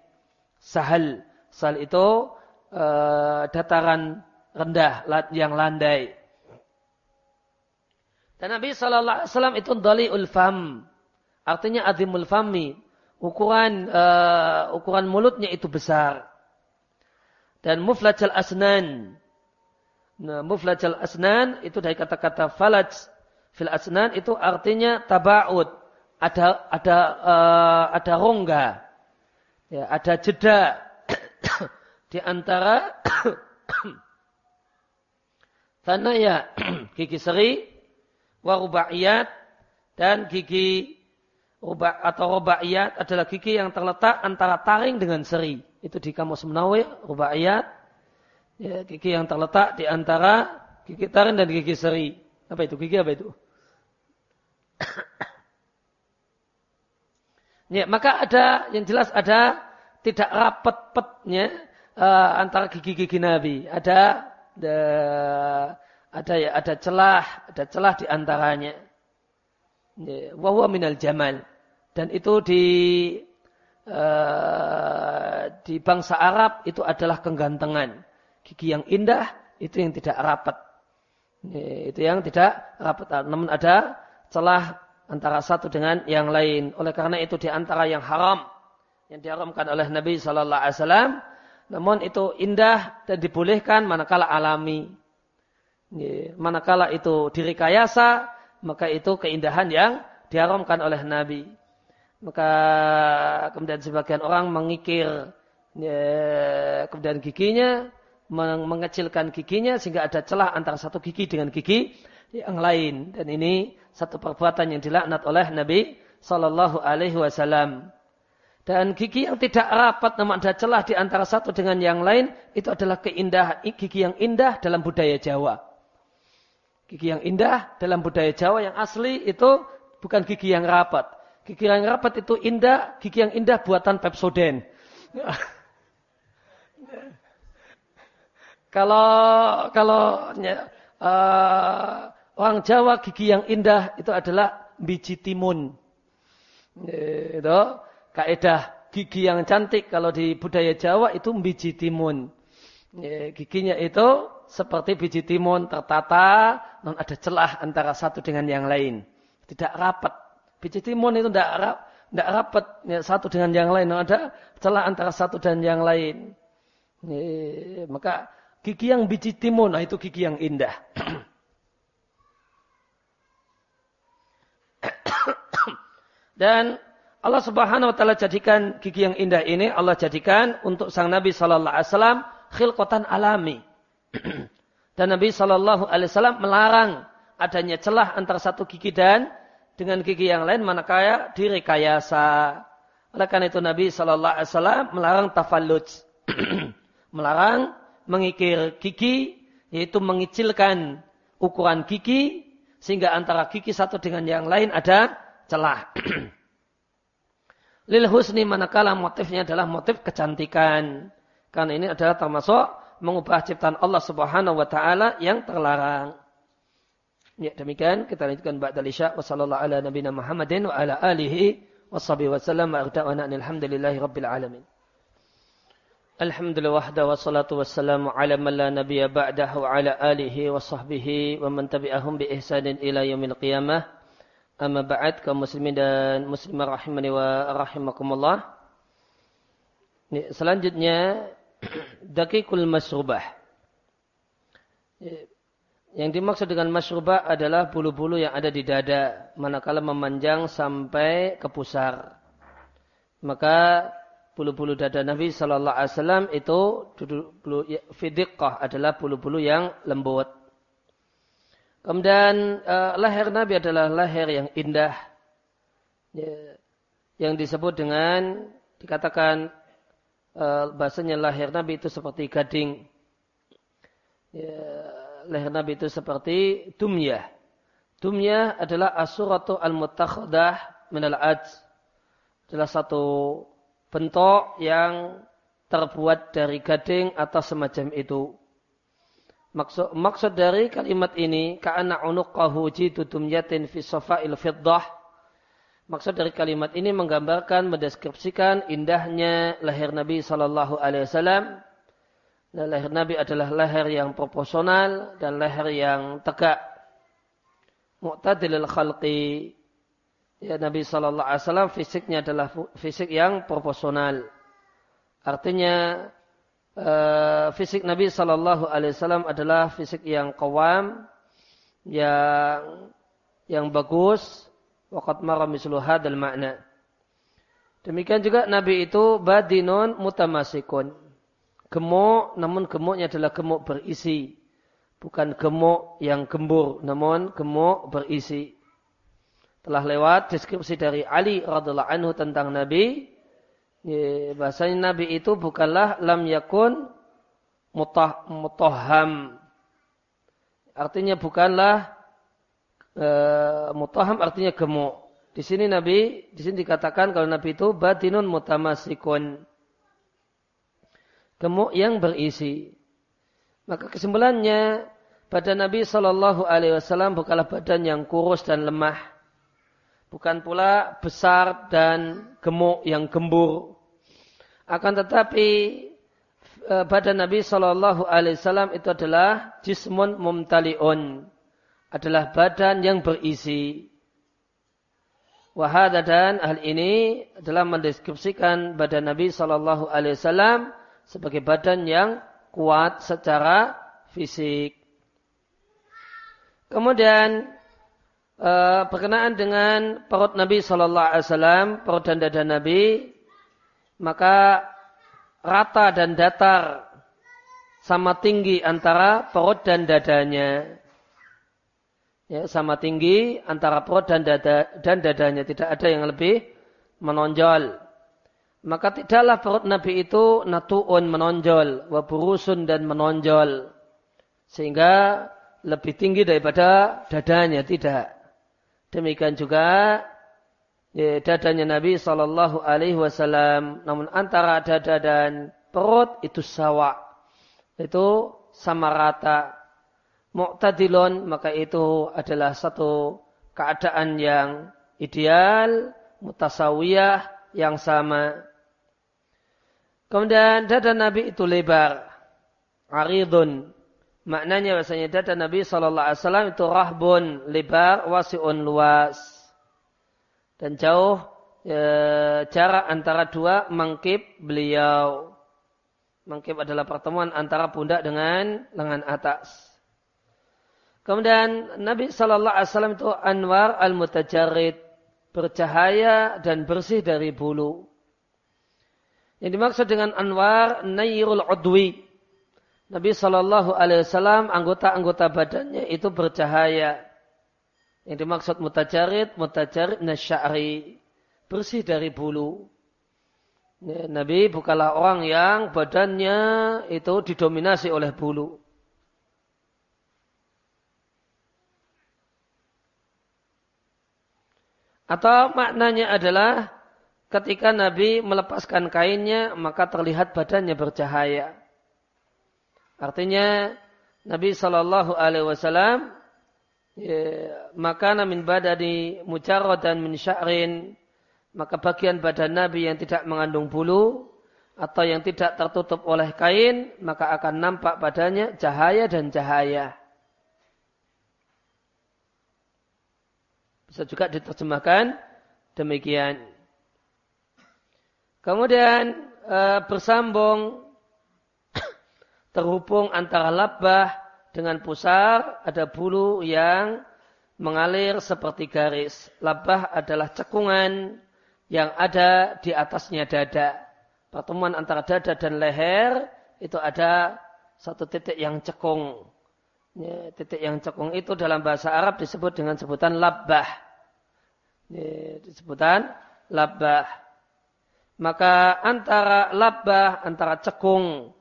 [SPEAKER 1] sahal. Sahal itu uh, dataran rendah yang landai. Dan Nabi Shallallahu Alaihi Wasallam itu dali ulfam, artinya adimul fami. Ukuran uh, ukuran mulutnya itu besar dan muflajal asnan. Nah, muflajal asnan itu dari kata-kata falaj fil asnan itu artinya tabaud. Ada ada uh, ada rongga. Ya, ada jeda di antara tanaya gigi seri warubaiyat dan gigi ruba atau rubaiyat adalah gigi yang terletak antara taring dengan seri itu di kamus Menawi, rubaiyat, ya, gigi yang terletak di antara gigi taring dan gigi seri. Apa itu? Gigi apa itu? ya, maka ada yang jelas ada tidak rapat-petnya uh, antara gigi-gigi Nabi. Ada ada, ada ya ada celah, ada celah di antaranya. Ya, wahwa minal jamal dan itu di Eh, di bangsa Arab itu adalah kegantengan. Gigi yang indah itu yang tidak rapat. Itu yang tidak rapat. Namun ada celah antara satu dengan yang lain. Oleh karena itu di antara yang haram yang diharamkan oleh Nabi Wasallam. Namun itu indah dan dibolehkan manakala alami. Manakala itu direkayasa, maka itu keindahan yang diharamkan oleh Nabi. Maka kemudian sebagian orang mengikir ya, kemudian giginya, mengecilkan giginya sehingga ada celah antara satu gigi dengan gigi yang lain. Dan ini satu perbuatan yang dilaknat oleh Nabi Sallallahu Alaihi Wasallam. Dan gigi yang tidak rapat namun ada celah di antara satu dengan yang lain itu adalah keindahan gigi yang indah dalam budaya Jawa. Gigi yang indah dalam budaya Jawa yang asli itu bukan gigi yang rapat. Gigi yang rapat itu indah, gigi yang indah buatan Pepsoden. kalau kalau uh, orang Jawa gigi yang indah itu adalah biji timun. Itu kaidah gigi yang cantik kalau di budaya Jawa itu biji timun. Giginya itu seperti biji timun tertata, non ada celah antara satu dengan yang lain. Tidak rapat. Biji timun itu tidak rap, tidak rapat ya, satu dengan yang lain. Ada celah antara satu dan yang lain. Ya, maka gigi yang biji timun, nah itu gigi yang indah. Dan Allah Subhanahu wa taala jadikan gigi yang indah ini Allah jadikan untuk sang Nabi sallallahu alaihi wasallam khilqatan alami. dan Nabi sallallahu alaihi wasallam melarang adanya celah antara satu gigi dan dengan gigi yang lain manakala direkayasa. Oleh karena itu Nabi Shallallahu Alaihi Wasallam melarang tafalluj, melarang mengikir gigi, yaitu mengicilkan ukuran gigi sehingga antara gigi satu dengan yang lain ada celah. Lil husni manakala motifnya adalah motif kecantikan. Karena ini adalah termasuk mengubah ciptaan Allah Subhanahu wa taala yang terlarang. Ya demikian kita lanjutkan ba'da isya wa sallallahu ala nabiyina Muhammadin wa ala alihi wa sahbihi wa sallam wa alhamdulillahi rabbil alamin. Alhamdulillah wahda wassalatu wassalamu ala man la nabiyya ba'dahu wa ala alihi wa sahbihi wa man tabi'ahum bi ihsanin ila yaumil qiyamah. Amma ba'd kaum muslimin dan muslimah rahimani wa rahimakumullah. Selanjutnya dakikul masrubah. Yang dimaksud dengan masrubah adalah bulu-bulu yang ada di dada manakala memanjang sampai ke pusar. Maka bulu-bulu dada Nabi Shallallahu Alaihi Wasallam itu bulu ya, fidiqah adalah bulu-bulu yang lembut. Kemudian uh, leher Nabi adalah leher yang indah, ya, yang disebut dengan dikatakan uh, bahasanya leher Nabi itu seperti gading. Ya, leher Nabi itu seperti dumyah. Dumyah adalah asuratu al-mutakhadah minal ajz. Adalah satu bentuk yang terbuat dari gading atau semacam itu. Maksud, maksud dari kalimat ini, ka'ana unuqahu jidudum yatin fi safa'il fiddah. Maksud dari kalimat ini menggambarkan, mendeskripsikan indahnya leher Nabi Wasallam. Dan leher Nabi adalah leher yang proporsional dan leher yang tegak. Mu'tadilil khalqi ya Nabi Wasallam fisiknya adalah fisik yang proporsional. Artinya uh, fisik Nabi Wasallam adalah fisik yang kawam, yang yang bagus. Wakat marah mislu hadal makna. Demikian juga Nabi itu badinun mutamasikun. Gemuk, namun gemuknya adalah gemuk berisi. Bukan gemuk yang gembur, namun gemuk berisi telah lewat deskripsi dari Ali radhiallahu anhu tentang Nabi. Bahasanya Nabi itu bukanlah lam yakun mutah, mutaham. Artinya bukanlah e, mutaham artinya gemuk. Di sini Nabi, di sini dikatakan kalau Nabi itu batinun mutamasikun. Gemuk yang berisi. Maka kesimpulannya badan Nabi Shallallahu Alaihi Wasallam bukanlah badan yang kurus dan lemah bukan pula besar dan gemuk yang gembur. Akan tetapi e, badan Nabi Shallallahu Alaihi Wasallam itu adalah jismun mumtaliun, adalah badan yang berisi. Wahada dan hal ini adalah mendeskripsikan badan Nabi Shallallahu Alaihi Wasallam sebagai badan yang kuat secara fisik. Kemudian uh, berkenaan dengan perut Nabi Shallallahu Alaihi Wasallam, perut dan dada Nabi, maka rata dan datar sama tinggi antara perut dan dadanya. Ya, sama tinggi antara perut dan dada dan dadanya tidak ada yang lebih menonjol. Maka tidaklah perut Nabi itu natuun menonjol, waburusun dan menonjol. Sehingga lebih tinggi daripada dadanya, tidak. Demikian juga ya, dadanya Nabi Shallallahu Alaihi Wasallam. Namun antara dada dan perut itu sawa, itu sama rata. Mu'tadilun maka itu adalah satu keadaan yang ideal, mutasawiyah yang sama. Kemudian dada Nabi itu lebar, aridun, Maknanya bahasanya dada Nabi Wasallam itu rahbun lebar wasiun luas dan jauh e, jarak antara dua mangkip beliau. Mangkip adalah pertemuan antara pundak dengan lengan atas. Kemudian Nabi Shallallahu Alaihi Wasallam itu anwar al mutajarid bercahaya dan bersih dari bulu. Yang dimaksud dengan anwar nayrul udwi Nabi Shallallahu Alaihi Wasallam anggota-anggota badannya itu bercahaya. Yang dimaksud mutajarid, mutajarid nasyari. Bersih dari bulu. Ya, Nabi bukanlah orang yang badannya itu didominasi oleh bulu. Atau maknanya adalah ketika Nabi melepaskan kainnya maka terlihat badannya bercahaya. Artinya Nabi Shallallahu Alaihi Wasallam ya, maka min badani mujarrad dan min sya'rin maka bagian badan Nabi yang tidak mengandung bulu atau yang tidak tertutup oleh kain, maka akan nampak padanya cahaya dan cahaya. Bisa juga diterjemahkan demikian. Kemudian e, bersambung terhubung antara labbah dengan pusar ada bulu yang mengalir seperti garis. Labbah adalah cekungan yang ada di atasnya dada pertemuan antara dada dan leher itu ada satu titik yang cekung. Ya, titik yang cekung itu dalam bahasa Arab disebut dengan sebutan labbah. Ya, disebutan labbah. Maka antara labbah, antara cekung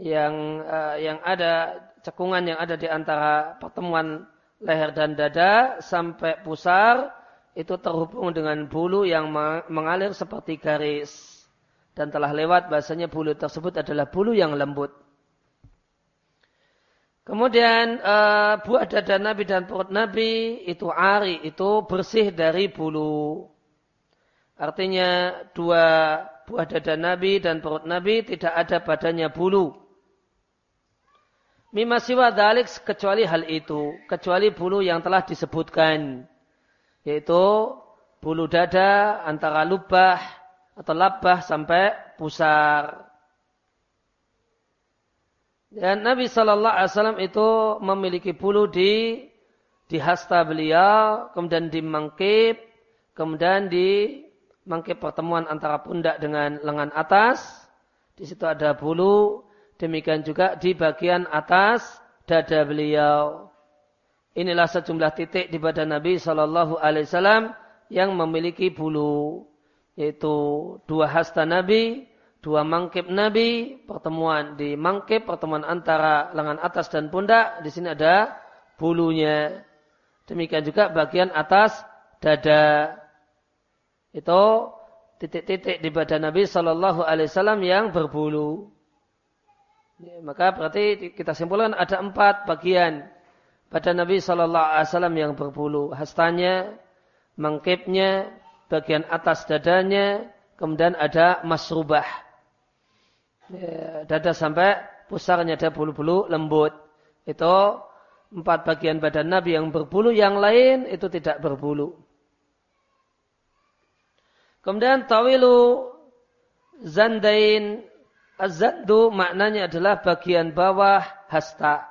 [SPEAKER 1] yang uh, yang ada cekungan yang ada di antara pertemuan leher dan dada sampai pusar itu terhubung dengan bulu yang mengalir seperti garis dan telah lewat bahasanya bulu tersebut adalah bulu yang lembut. Kemudian uh, buah dada Nabi dan perut Nabi itu ari, itu bersih dari bulu. Artinya dua buah dada Nabi dan perut Nabi tidak ada badannya bulu. Mima siwa dalik kecuali hal itu, kecuali bulu yang telah disebutkan. Yaitu bulu dada antara lubah atau labah sampai pusar. Dan Nabi Shallallahu Alaihi Wasallam itu memiliki bulu di di hasta beliau, kemudian di mangkip, kemudian di mangkip pertemuan antara pundak dengan lengan atas. Di situ ada bulu. Demikian juga di bagian atas dada beliau. Inilah sejumlah titik di badan Nabi Shallallahu Alaihi Wasallam yang memiliki bulu yaitu dua hasta Nabi, dua mangkip Nabi, pertemuan di mangkip, pertemuan antara lengan atas dan pundak, di sini ada bulunya. Demikian juga bagian atas dada. Itu titik-titik di badan Nabi Shallallahu Alaihi Wasallam yang berbulu. Ya, maka berarti kita simpulkan ada empat bagian badan Nabi Shallallahu Alaihi Wasallam yang berbulu. Hastanya, mangkipnya, bagian atas dadanya, kemudian ada masrubah. Ya, dada sampai pusarnya ada bulu-bulu lembut. Itu empat bagian badan Nabi yang berbulu, yang lain itu tidak berbulu. Kemudian tawilu zandain azaddu maknanya adalah bagian bawah hasta.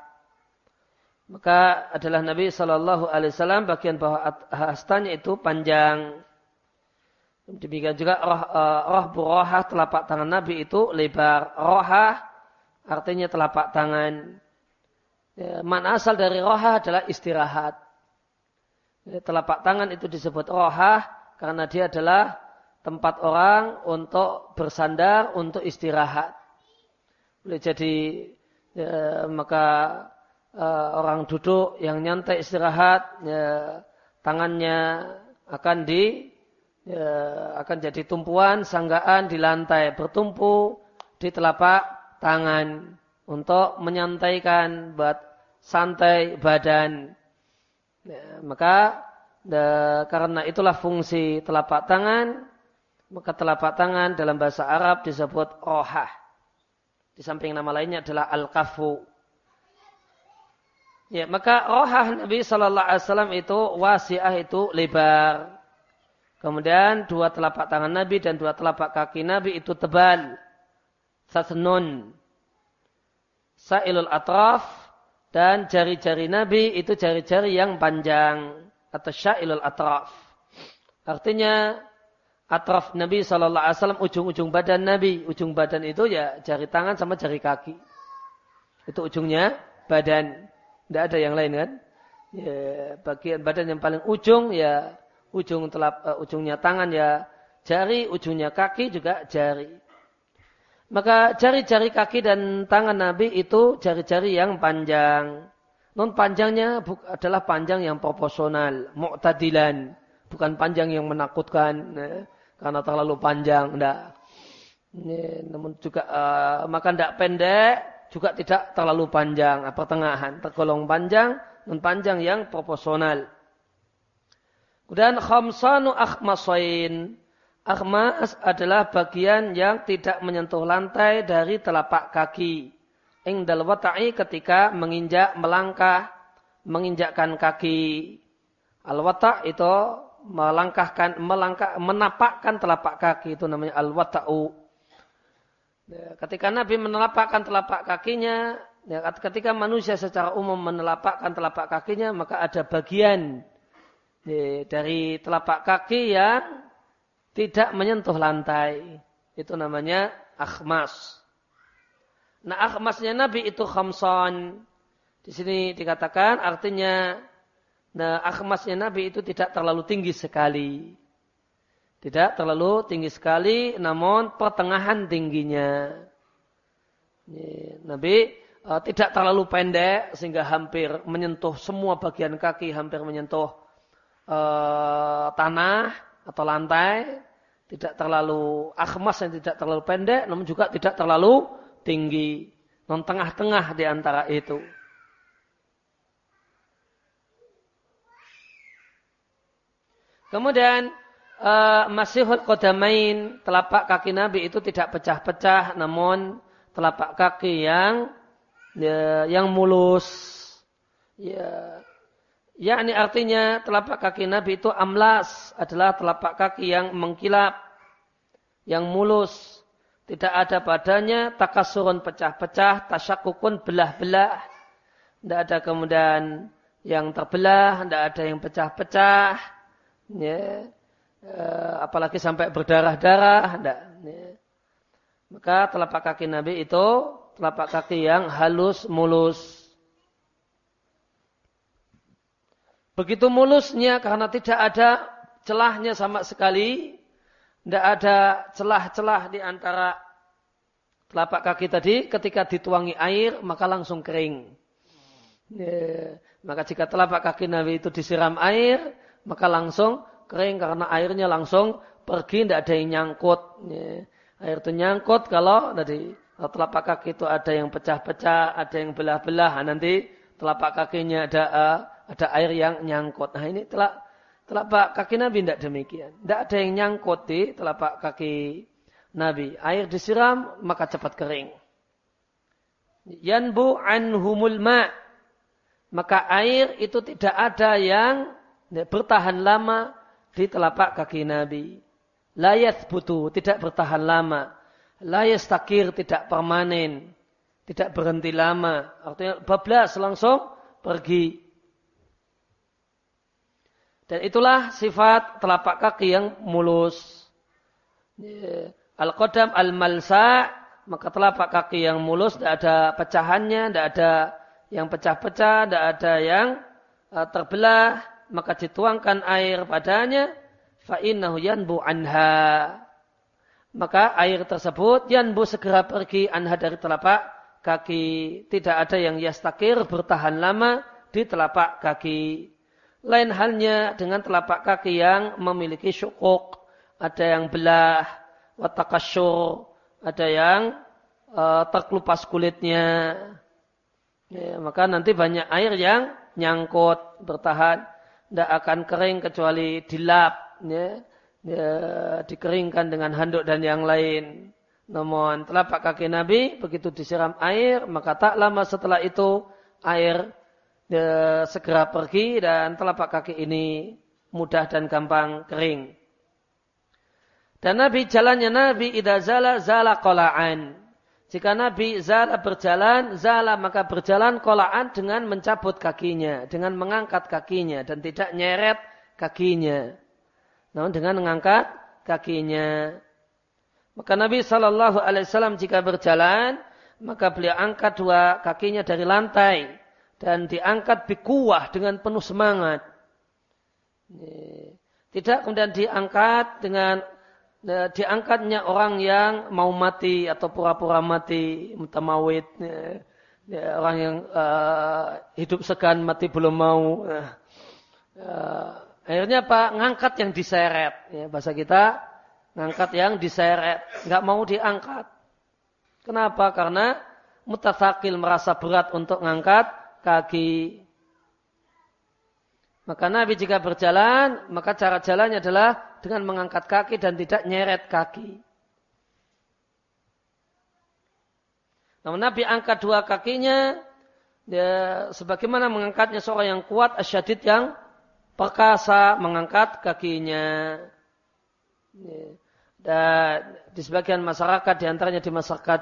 [SPEAKER 1] Maka adalah Nabi Shallallahu Alaihi Wasallam bagian bawah hastanya itu panjang. Demikian juga roh, uh, roh burohah telapak tangan Nabi itu lebar. Rohah artinya telapak tangan. Ya, mana asal dari rohah adalah istirahat. Ya, telapak tangan itu disebut rohah karena dia adalah tempat orang untuk bersandar, untuk istirahat. Boleh jadi ya, maka uh, orang duduk yang nyantai istirahat, ya, tangannya akan di ya, akan jadi tumpuan sanggaan di lantai bertumpu di telapak tangan untuk menyantaikan buat santai badan. Ya, maka karena itulah fungsi telapak tangan, maka telapak tangan dalam bahasa Arab disebut rohah. Di samping nama lainnya adalah al-kafu. Ya, maka rohah Nabi Shallallahu Alaihi Wasallam itu wasiah itu lebar. Kemudian dua telapak tangan Nabi dan dua telapak kaki Nabi itu tebal. Sasnun. Sa'ilul atraf. Dan jari-jari Nabi itu jari-jari yang panjang. Atau sya'ilul atraf. Artinya atraf Nabi SAW ujung-ujung badan Nabi. Ujung badan itu ya jari tangan sama jari kaki. Itu ujungnya badan. Tidak ada yang lain kan. Ya, bagian badan yang paling ujung ya ujung telap, uh, ujungnya tangan ya jari, ujungnya kaki juga jari. Maka jari-jari kaki dan tangan Nabi itu jari-jari yang panjang. Non panjangnya adalah panjang yang proporsional, mu'tadilan, bukan panjang yang menakutkan ya, karena terlalu panjang, enggak. Ya, namun juga uh, maka tidak pendek, juga tidak terlalu panjang, pertengahan, tergolong panjang, non panjang yang proporsional. Kemudian khamsanu akhmasain. Akhmas adalah bagian yang tidak menyentuh lantai dari telapak kaki. Ingdal wata'i ketika menginjak, melangkah, menginjakkan kaki. Al-wata' itu melangkahkan, melangkah, menapakkan telapak kaki. Itu namanya al-wata'u. Ya, ketika Nabi menelapakkan telapak kakinya, ya, ketika manusia secara umum menelapakkan telapak kakinya, maka ada bagian ya, dari telapak kaki yang tidak menyentuh lantai. Itu namanya akhmas. Nah akhmasnya Nabi itu khamson. Di sini dikatakan artinya nah akhmasnya Nabi itu tidak terlalu tinggi sekali. Tidak terlalu tinggi sekali namun pertengahan tingginya. Nabi uh, tidak terlalu pendek sehingga hampir menyentuh semua bagian kaki, hampir menyentuh uh, tanah atau lantai. Tidak terlalu akhmas yang tidak terlalu pendek namun juga tidak terlalu tinggi. Non tengah-tengah di antara itu. Kemudian uh, masihul qadamain telapak kaki Nabi itu tidak pecah-pecah namun telapak kaki yang ya, yang mulus. Ya yakni artinya telapak kaki Nabi itu amlas adalah telapak kaki yang mengkilap yang mulus. Tidak ada padanya takasurun pecah-pecah tasyakukun belah-belah. Tidak ada kemudian yang terbelah tidak ada yang pecah-pecah ya, eh, apalagi sampai berdarah-darah, enggak. Ya. Maka telapak kaki Nabi itu telapak kaki yang halus mulus. Begitu mulusnya karena tidak ada celahnya sama sekali, tidak ada celah-celah di antara telapak kaki tadi ketika dituangi air maka langsung kering. Ya. Maka jika telapak kaki Nabi itu disiram air, maka langsung kering karena airnya langsung pergi, tidak ada yang nyangkut. Ya. Air itu nyangkut kalau tadi telapak kaki itu ada yang pecah-pecah, ada yang belah-belah, nah, nanti telapak kakinya ada uh, ada air yang nyangkut. Nah ini telak, telapak kaki Nabi tidak demikian. Tidak ada yang nyangkut di telapak kaki Nabi. Air disiram maka cepat kering. Yanbu anhumul ma. Maka air itu tidak ada yang bertahan lama di telapak kaki Nabi. Layat butuh, tidak bertahan lama. Layat takir, tidak permanen. Tidak berhenti lama. Artinya bablas langsung pergi. Dan itulah sifat telapak kaki yang mulus. Al-Qadam al-Malsa, maka telapak kaki yang mulus, tidak ada pecahannya, tidak ada yang pecah-pecah, tidak ada yang uh, terbelah, maka dituangkan air padanya fa innahu yanbu anha. Maka air tersebut yanbu segera pergi anha dari telapak kaki. Tidak ada yang yastakir bertahan lama di telapak kaki. Lain halnya dengan telapak kaki yang memiliki syukuk. Ada yang belah watakasyur ada yang uh, terkelupas kulitnya. Ya, maka nanti banyak air yang nyangkut bertahan tidak akan kering kecuali dilap, ya, ya, dikeringkan dengan handuk dan yang lain. Namun telapak kaki Nabi begitu disiram air, maka tak lama setelah itu air ya, segera pergi dan telapak kaki ini mudah dan gampang kering. Dan Nabi jalannya Nabi idazala zala kola'an. Jika Nabi Zala berjalan, Zala maka berjalan kolaan dengan mencabut kakinya, dengan mengangkat kakinya dan tidak nyeret kakinya. Namun dengan mengangkat kakinya. Maka Nabi Shallallahu Alaihi Wasallam jika berjalan, maka beliau angkat dua kakinya dari lantai dan diangkat bikuah dengan penuh semangat. Tidak kemudian diangkat dengan diangkatnya orang yang mau mati atau pura-pura mati, mutamawid, ya, ya, orang yang uh, hidup segan mati belum mau. Uh, akhirnya apa? Ngangkat yang diseret. Ya, bahasa kita ngangkat yang diseret, nggak mau diangkat. Kenapa? Karena mutasakil merasa berat untuk ngangkat kaki. Maka Nabi jika berjalan, maka cara jalannya adalah dengan mengangkat kaki dan tidak nyeret kaki. Namun Nabi angkat dua kakinya, ya, sebagaimana mengangkatnya seorang yang kuat, asyadid yang perkasa mengangkat kakinya. Ya. Dan di sebagian masyarakat, di antaranya di masyarakat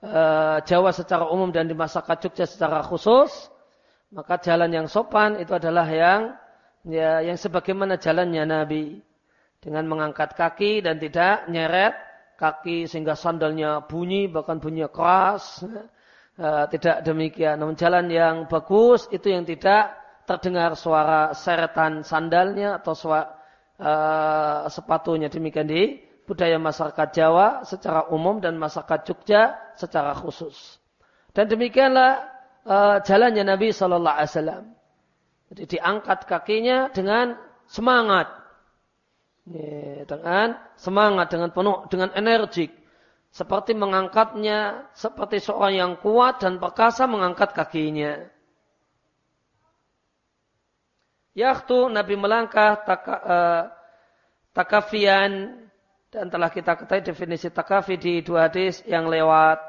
[SPEAKER 1] uh, Jawa secara umum dan di masyarakat Jogja secara khusus, maka jalan yang sopan itu adalah yang ya, yang sebagaimana jalannya Nabi dengan mengangkat kaki dan tidak nyeret kaki sehingga sandalnya bunyi bahkan bunyi keras. Uh, tidak demikian. Namun jalan yang bagus itu yang tidak terdengar suara seretan sandalnya atau suara uh, sepatunya demikian di budaya masyarakat Jawa secara umum dan masyarakat Jogja secara khusus. Dan demikianlah uh, jalannya Nabi Shallallahu Alaihi Wasallam. Jadi diangkat kakinya dengan semangat, dengan semangat, dengan penuh, dengan energik, seperti mengangkatnya, seperti seorang yang kuat dan perkasa mengangkat kakinya. Yaktu Nabi melangkah taka, uh, takafian dan telah kita ketahui definisi takafi di dua hadis yang lewat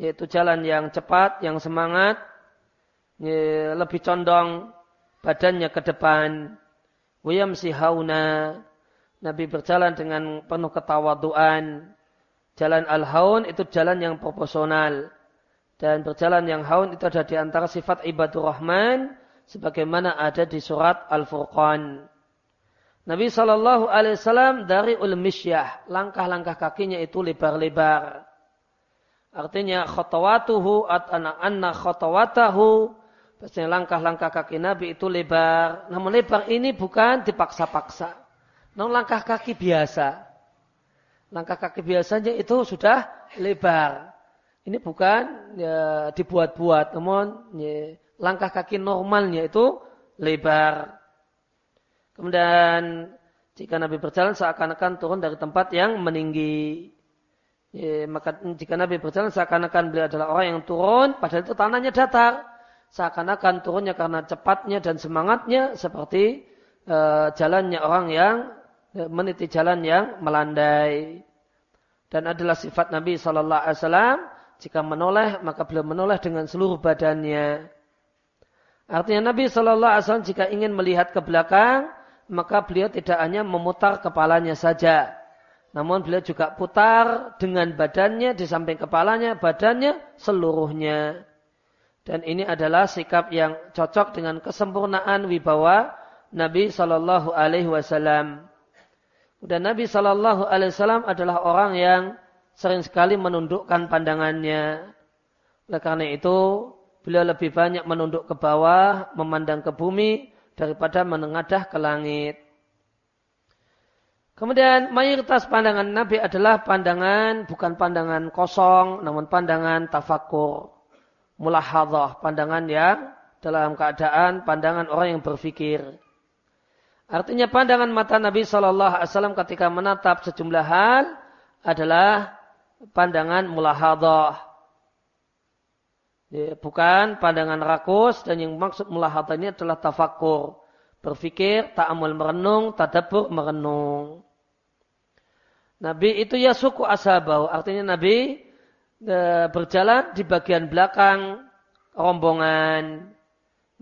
[SPEAKER 1] yaitu jalan yang cepat, yang semangat ya, lebih condong badannya ke depan. Wiyam hauna. Nabi berjalan dengan penuh ketawaduan. Jalan al-haun itu jalan yang proporsional. Dan berjalan yang haun itu ada di antara sifat ibadur rahman. Sebagaimana ada di surat Al-Furqan. Nabi Shallallahu Alaihi Wasallam dari ulmisyah, langkah-langkah kakinya itu lebar-lebar. Artinya khotawatuhu at anna khotawatahu Biasanya langkah-langkah kaki Nabi itu lebar. Namun lebar ini bukan dipaksa-paksa. Namun langkah kaki biasa. Langkah kaki biasanya itu sudah lebar. Ini bukan ya, dibuat-buat. Namun ya, langkah kaki normalnya itu lebar. Kemudian jika Nabi berjalan seakan-akan turun dari tempat yang meninggi. Ya, maka jika Nabi berjalan seakan-akan beliau adalah orang yang turun, padahal itu tanahnya datar seakan-akan turunnya karena cepatnya dan semangatnya seperti e, jalannya orang yang e, meniti jalan yang melandai. Dan adalah sifat Nabi Shallallahu Alaihi Wasallam jika menoleh maka beliau menoleh dengan seluruh badannya. Artinya Nabi Shallallahu Alaihi Wasallam jika ingin melihat ke belakang maka beliau tidak hanya memutar kepalanya saja, namun beliau juga putar dengan badannya di samping kepalanya, badannya seluruhnya. Dan ini adalah sikap yang cocok dengan kesempurnaan wibawa Nabi Shallallahu Alaihi Wasallam. Dan Nabi Shallallahu Alaihi Wasallam adalah orang yang sering sekali menundukkan pandangannya. Oleh karena itu, beliau lebih banyak menunduk ke bawah, memandang ke bumi daripada menengadah ke langit. Kemudian mayoritas pandangan Nabi adalah pandangan bukan pandangan kosong, namun pandangan tafakur mulahadhah, pandangan yang dalam keadaan pandangan orang yang berfikir. Artinya pandangan mata Nabi Shallallahu Alaihi Wasallam ketika menatap sejumlah hal adalah pandangan mulahadhah. Ya, bukan pandangan rakus dan yang maksud mulahadhah ini adalah tafakur. Berfikir, ta'amul merenung, tadabur merenung. Nabi itu ya suku ashabau. Artinya Nabi berjalan di bagian belakang rombongan.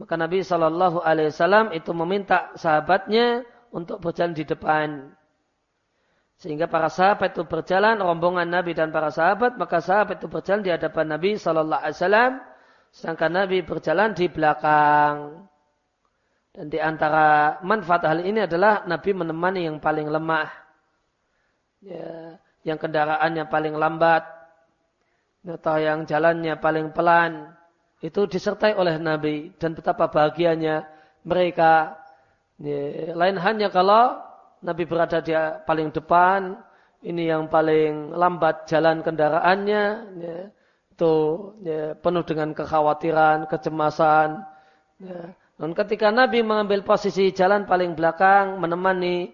[SPEAKER 1] Maka Nabi Shallallahu Alaihi Wasallam itu meminta sahabatnya untuk berjalan di depan. Sehingga para sahabat itu berjalan, rombongan Nabi dan para sahabat, maka sahabat itu berjalan di hadapan Nabi Shallallahu Alaihi Wasallam, sedangkan Nabi berjalan di belakang. Dan di antara manfaat hal ini adalah Nabi menemani yang paling lemah, ya, yang kendaraannya paling lambat, atau yang jalannya paling pelan. Itu disertai oleh Nabi. Dan betapa bahagianya mereka. Lain hanya kalau Nabi berada di paling depan. Ini yang paling lambat jalan kendaraannya. Ya, itu penuh dengan kekhawatiran kecemasan. Ya. dan ketika Nabi mengambil posisi jalan paling belakang menemani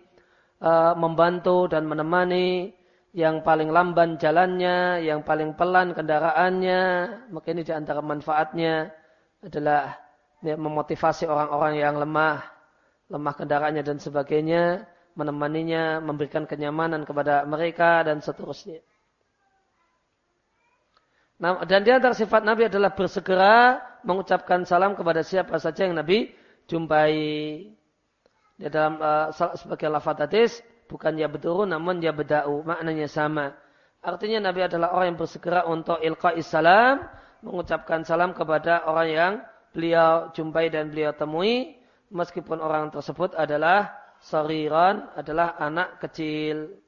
[SPEAKER 1] uh, membantu dan menemani yang paling lamban jalannya, yang paling pelan kendaraannya, maka ini di antara manfaatnya adalah ya, memotivasi orang-orang yang lemah lemah kendaraannya dan sebagainya, menemaninya, memberikan kenyamanan kepada mereka dan seterusnya. Nah, dan di antara sifat Nabi adalah bersegera mengucapkan salam kepada siapa saja yang Nabi jumpai. Di dalam uh, sebagai lafaz hadis bukan ya beduru namun ya bedau maknanya sama. Artinya Nabi adalah orang yang bersegera untuk ilqa salam mengucapkan salam kepada orang yang beliau jumpai dan beliau temui meskipun orang tersebut adalah sariran adalah anak kecil.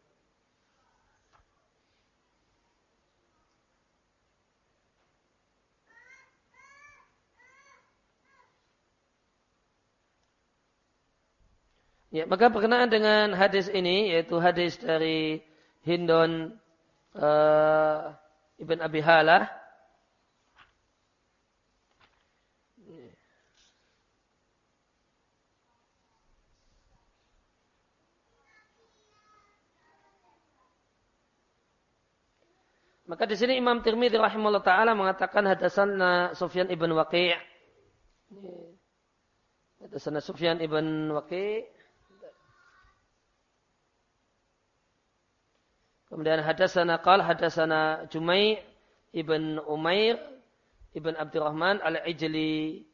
[SPEAKER 1] Ya, maka berkenaan dengan hadis ini yaitu hadis dari Hindun uh, Ibn Abi Halah Maka di sini Imam Tirmidzi rahimahullah taala mengatakan hadasanna Sufyan ibn Waqi'. Hadasanna Sufyan ibn Waqi' Kemudian hadasana qal hadasana Jumai ibn Umair ibn Abdurrahman al-Ijli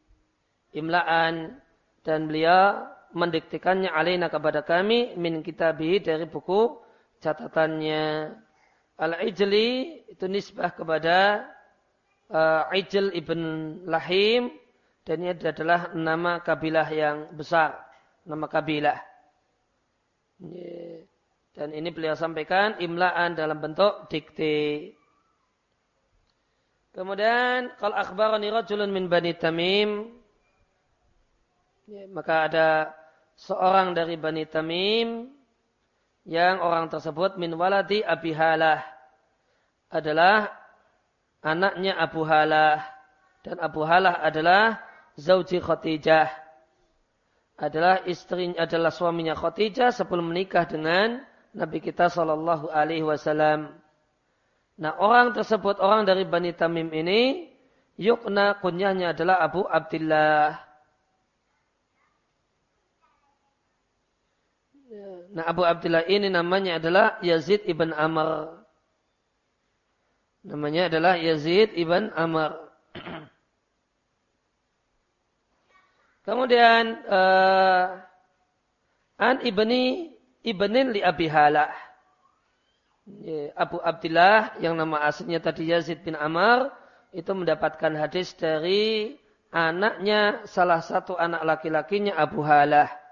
[SPEAKER 1] imla'an. Dan beliau mendiktikannya alaina kepada kami min kitabihi dari buku catatannya. al-Ijli itu nisbah kepada uh, Ijl ibn Lahim. Dan ini adalah nama kabilah yang besar nama kabilah. Yeah. Dan ini beliau sampaikan imlaan dalam bentuk dikte. Kemudian kalau akhbarani rajulun min Bani Tamim. Ya, maka ada seorang dari Bani Tamim yang orang tersebut min waladi Abi Halah adalah anaknya Abu Halah. Dan Abu Halah adalah zauji Khadijah adalah istri adalah suaminya Khadijah sebelum menikah dengan Nabi kita Shallallahu Alaihi Wasallam. Nah orang tersebut orang dari Bani Tamim ini yukna kunyahnya adalah Abu Abdullah. Nah Abu Abdullah ini namanya adalah Yazid ibn Amr. Namanya adalah Yazid ibn Amr. Kemudian uh, An ibni ibnin li Abi Halah. Abu Abdullah yang nama aslinya tadi Yazid bin Amr itu mendapatkan hadis dari anaknya salah satu anak laki-lakinya Abu Halah.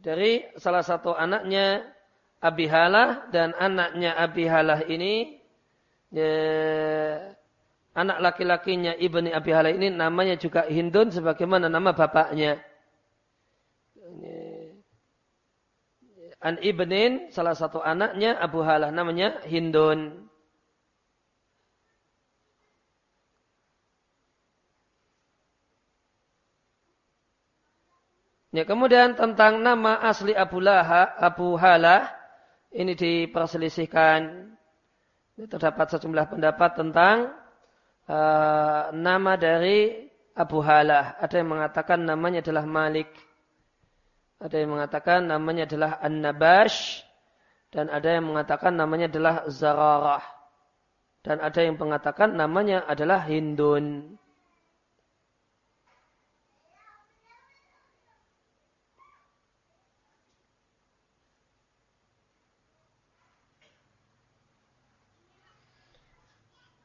[SPEAKER 1] Dari salah satu anaknya Abi Halah dan anaknya Abi Halah ini ya, anak laki-lakinya ibni Abi Halah ini namanya juga Hindun sebagaimana nama bapaknya. An ibnin salah satu anaknya Abu Halah namanya Hindun. Ya, kemudian tentang nama asli Abu Laha, Abu Halah ini diperselisihkan. Terdapat sejumlah pendapat tentang uh, nama dari Abu Halah. Ada yang mengatakan namanya adalah Malik. Ada yang mengatakan namanya adalah An-Nabash. Dan ada yang mengatakan namanya adalah Zararah. Dan ada yang mengatakan namanya adalah Hindun.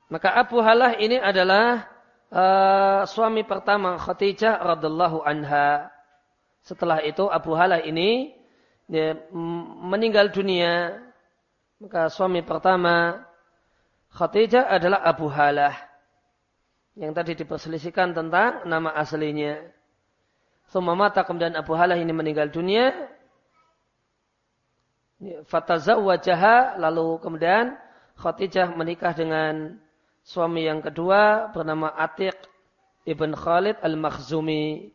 [SPEAKER 1] Maka Abu Halah ini adalah uh, suami pertama Khadijah radhiallahu anha. Setelah itu Abu Halah ini ya, meninggal dunia. Maka suami pertama Khadijah adalah Abu Halah. Yang tadi diperselisihkan tentang nama aslinya. Semua mata kemudian Abu Halah ini meninggal dunia. Ya, Fatazawwajaha lalu kemudian Khadijah menikah dengan Suami yang kedua bernama Atiq ibn Khalid al-Makhzumi.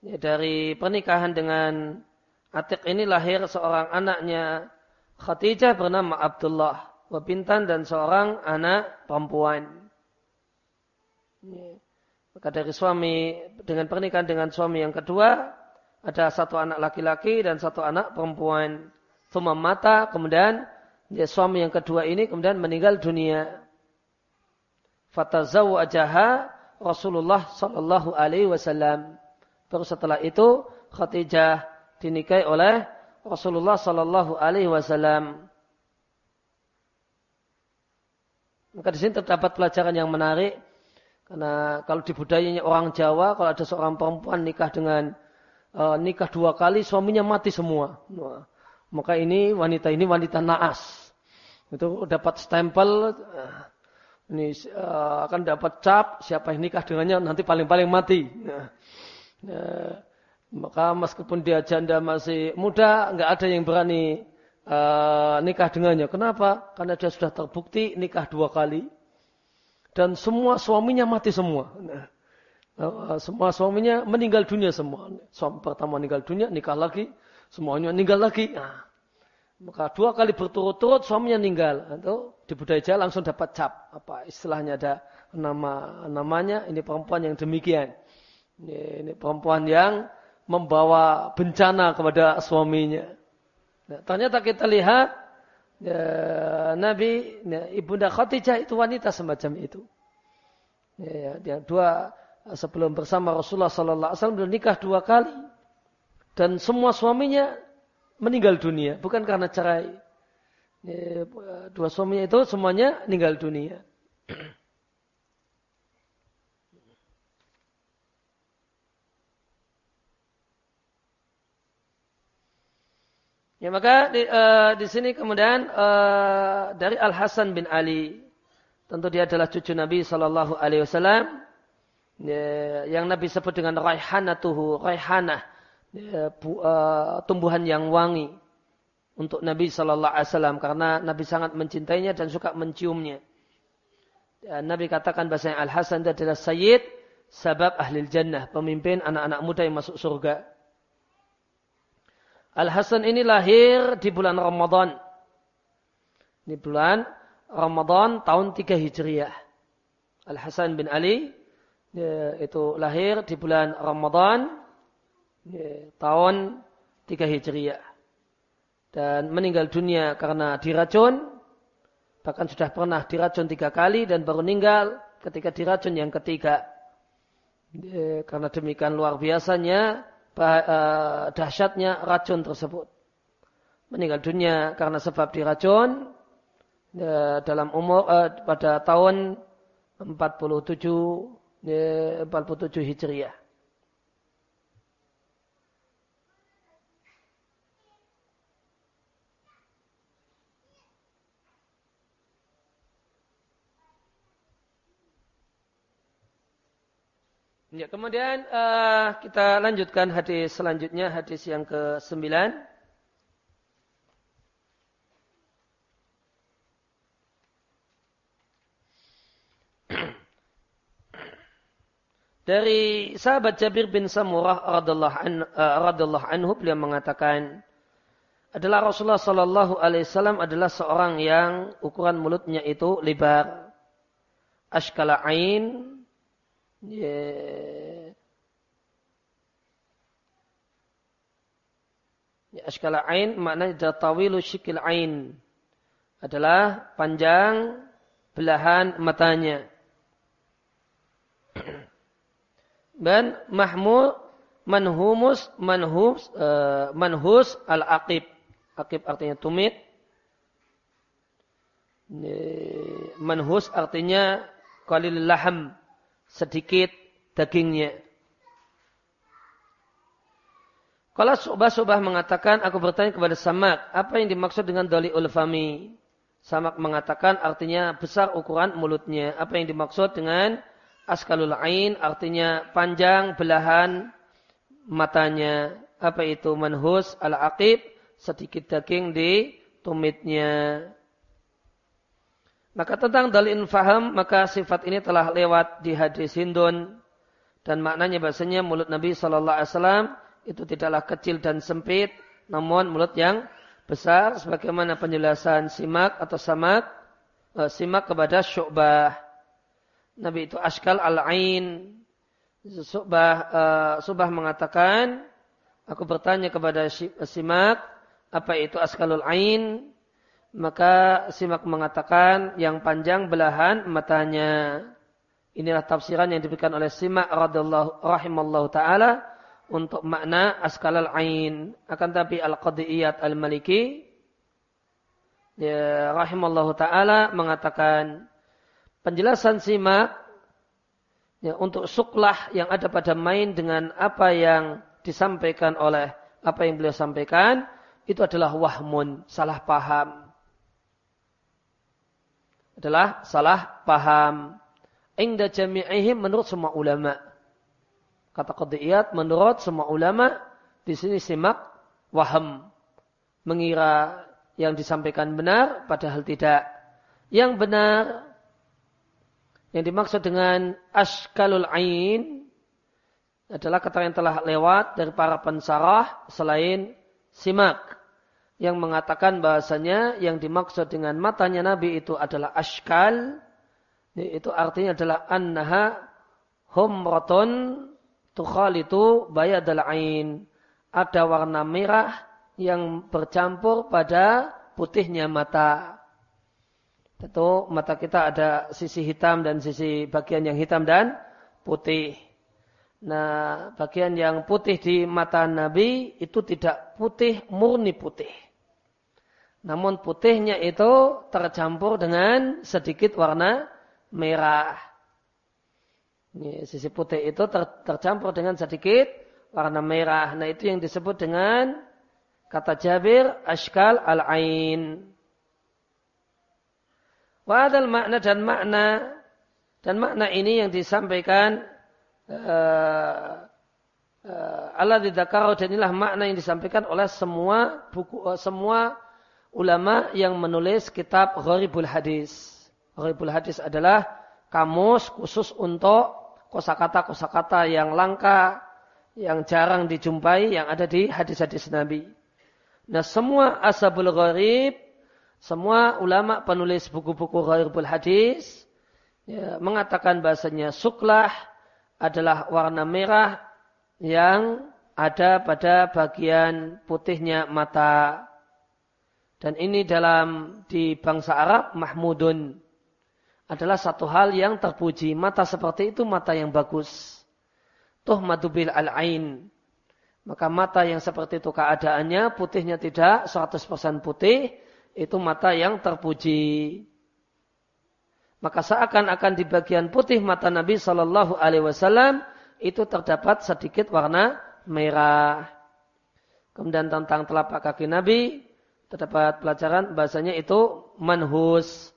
[SPEAKER 1] Ya, dari pernikahan dengan Atik ini lahir seorang anaknya Khadijah bernama Abdullah Wabintan dan seorang anak perempuan. Ya. Maka dari suami dengan pernikahan dengan suami yang kedua ada satu anak laki-laki dan satu anak perempuan. Thumma mata kemudian ya, suami yang kedua ini kemudian meninggal dunia. Fatazawu ajaha Rasulullah Sallallahu Alaihi Wasallam. Baru setelah itu Khadijah dinikahi oleh Rasulullah Sallallahu Alaihi Wasallam. Maka di sini terdapat pelajaran yang menarik karena kalau di budayanya orang Jawa kalau ada seorang perempuan nikah dengan uh, nikah dua kali suaminya mati semua. Nah, maka ini wanita ini wanita naas. Itu dapat stempel ini uh, akan dapat cap siapa yang nikah dengannya nanti paling-paling mati. Nah, uh, maka meskipun dia janda masih muda, nggak ada yang berani uh, nikah dengannya. Kenapa? Karena dia sudah terbukti nikah dua kali dan semua suaminya mati semua. Nah, semua suaminya meninggal dunia semua. Suami pertama meninggal dunia, nikah lagi, semuanya meninggal lagi. Nah, maka dua kali berturut-turut suaminya meninggal. Atau di budaya Jawa langsung dapat cap. Apa istilahnya ada nama namanya ini perempuan yang demikian. Ini, ini perempuan yang membawa bencana kepada suaminya. Nah, ternyata kita lihat ya, Nabi ya, ibunda Khadijah itu wanita semacam itu. Ya, dia dua sebelum bersama Rasulullah Sallallahu Alaihi Wasallam nikah dua kali dan semua suaminya meninggal dunia bukan karena cerai. Ya, dua suaminya itu semuanya meninggal dunia. Ya maka di, uh, di sini kemudian uh, dari Al Hasan bin Ali, tentu dia adalah cucu Nabi Shallallahu Alaihi Wasallam, ya, yang Nabi sebut dengan raihanatuhu, raihanah, ya, uh, tumbuhan yang wangi untuk Nabi Shallallahu Alaihi Wasallam karena Nabi sangat mencintainya dan suka menciumnya. Dan Nabi katakan bahasa Al Hasan adalah Sayyid sebab ahli jannah, pemimpin anak-anak muda yang masuk surga. Al-Hasan ini lahir di bulan Ramadan. Di bulan Ramadan tahun 3 Hijriah. Al-Hasan bin Ali ya, itu lahir di bulan Ramadan ya, tahun 3 Hijriah. Dan meninggal dunia karena diracun. Bahkan sudah pernah diracun tiga kali dan baru meninggal ketika diracun yang ketiga. Ya, karena demikian luar biasanya Eh, dahsyatnya racun tersebut. Meninggal dunia karena sebab diracun ya, dalam umur uh, pada tahun 47 ya, 47 Hijriah. Ya, kemudian uh, kita lanjutkan hadis selanjutnya, hadis yang ke-9. Dari sahabat Jabir bin Samurah radhiallahu an, uh, anhu beliau mengatakan adalah Rasulullah sallallahu alaihi wasallam adalah seorang yang ukuran mulutnya itu lebar ashkala ain Ya. Ya, askala ain maknanya tawilu syikil ain adalah panjang belahan matanya. Dan mahmud manhumus manhus uh, manhus al aqib. Aqib artinya tumit. Manhus artinya qalil laham sedikit dagingnya. Kalau Subah-Subah mengatakan, aku bertanya kepada Samak, apa yang dimaksud dengan dali ulfami? Samak mengatakan artinya besar ukuran mulutnya. Apa yang dimaksud dengan askalul ain artinya panjang belahan matanya. Apa itu manhus al-aqib? Sedikit daging di tumitnya. Maka tentang dalil faham, maka sifat ini telah lewat di hadis Hindun Dan maknanya bahasanya mulut Nabi Wasallam itu tidaklah kecil dan sempit, namun mulut yang besar, sebagaimana penjelasan simak atau samak, uh, simak kepada syu'bah. Nabi itu ashkal al-ain. Subah, uh, Subah mengatakan, aku bertanya kepada simak, apa itu askalul ain? Maka simak mengatakan yang panjang belahan matanya. Inilah tafsiran yang diberikan oleh simak radhiyallahu rahimallahu taala untuk makna askalul ain. Akan tapi al-qadiyat al-maliki ya, rahimallahu taala mengatakan penjelasan simak ya, untuk suklah yang ada pada main dengan apa yang disampaikan oleh apa yang beliau sampaikan itu adalah wahmun, salah paham. Adalah salah paham. Inda jami'ihim menurut semua ulama. Kata qadiyat menurut semua ulama di sini simak waham. Mengira yang disampaikan benar padahal tidak. Yang benar yang dimaksud dengan ashkalul ain adalah kata yang telah lewat dari para pensarah selain simak yang mengatakan bahasanya yang dimaksud dengan matanya Nabi itu adalah ashkal. Itu artinya adalah annaha humratun tukhalitu bayadal ain. Ada warna merah yang bercampur pada putihnya mata. Tentu mata kita ada sisi hitam dan sisi bagian yang hitam dan putih. Nah, bagian yang putih di mata Nabi itu tidak putih, murni putih. Namun putihnya itu tercampur dengan sedikit warna merah. Ini, sisi putih itu ter, tercampur dengan sedikit warna merah. Nah itu yang disebut dengan kata Jabir ashkal al-ain. Wadal makna dan makna dan makna ini yang disampaikan uh, uh, Allah didakaro dan inilah makna yang disampaikan oleh semua buku uh, semua ulama yang menulis kitab Gharibul Hadis. Gharibul Hadis adalah kamus khusus untuk kosakata-kosakata yang langka, yang jarang dijumpai, yang ada di hadis-hadis Nabi. Nah semua asabul gharib, semua ulama penulis buku-buku gharibul hadis, ya, mengatakan bahasanya suklah adalah warna merah yang ada pada bagian putihnya mata. Dan ini dalam di bangsa Arab mahmudun adalah satu hal yang terpuji. Mata seperti itu mata yang bagus. Tuh madubil al-ain. Maka mata yang seperti itu keadaannya putihnya tidak 100% putih. Itu mata yang terpuji. Maka seakan-akan di bagian putih mata Nabi Shallallahu Alaihi Wasallam itu terdapat sedikit warna merah. Kemudian tentang telapak kaki Nabi terdapat pelajaran bahasanya itu manhus.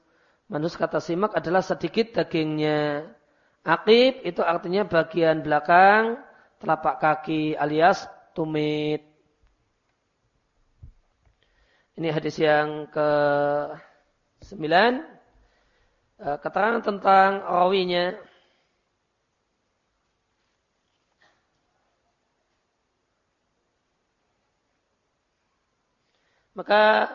[SPEAKER 1] Manhus kata simak adalah sedikit dagingnya. Akib itu artinya bagian belakang telapak kaki alias tumit. Ini hadis yang ke sembilan. Eh, keterangan tentang rawinya. Maka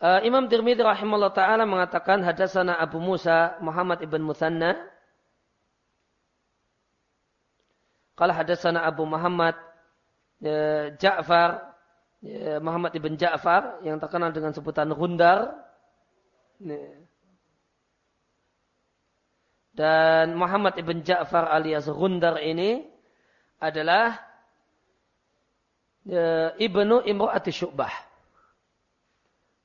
[SPEAKER 1] uh, Imam Tirmidzi rahimahullah taala mengatakan hadasana Abu Musa Muhammad ibn Musanna. Qala hadasana Abu Muhammad uh, Ja'far uh, Muhammad ibn Ja'far yang terkenal dengan sebutan Gundar. Dan Muhammad ibn Ja'far alias Gundar ini adalah ibnu Imro'ati Syu'bah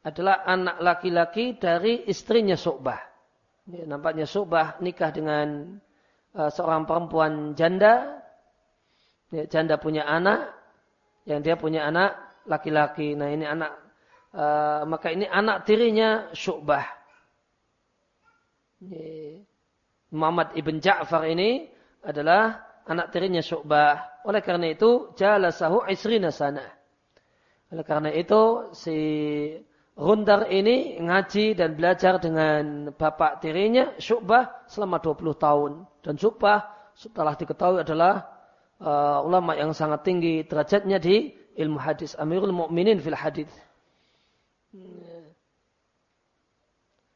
[SPEAKER 1] adalah anak laki-laki dari istrinya Su'bah. Ya, nampaknya Su'bah nikah dengan uh, seorang perempuan janda. Janda punya anak, yang dia punya anak laki-laki. Nah ini anak, uh, maka ini anak tirinya Su'bah. Ya, Muhammad ibn Ja'far ini adalah anak tirinya Su'bah. Oleh karena itu, jalasahu isrina sana. Oleh karena itu, si Gundar ini ngaji dan belajar dengan bapak tirinya Syu'bah selama 20 tahun. Dan Syu'bah setelah diketahui adalah uh, ulama yang sangat tinggi derajatnya di ilmu hadis. Amirul Mukminin fil hadis.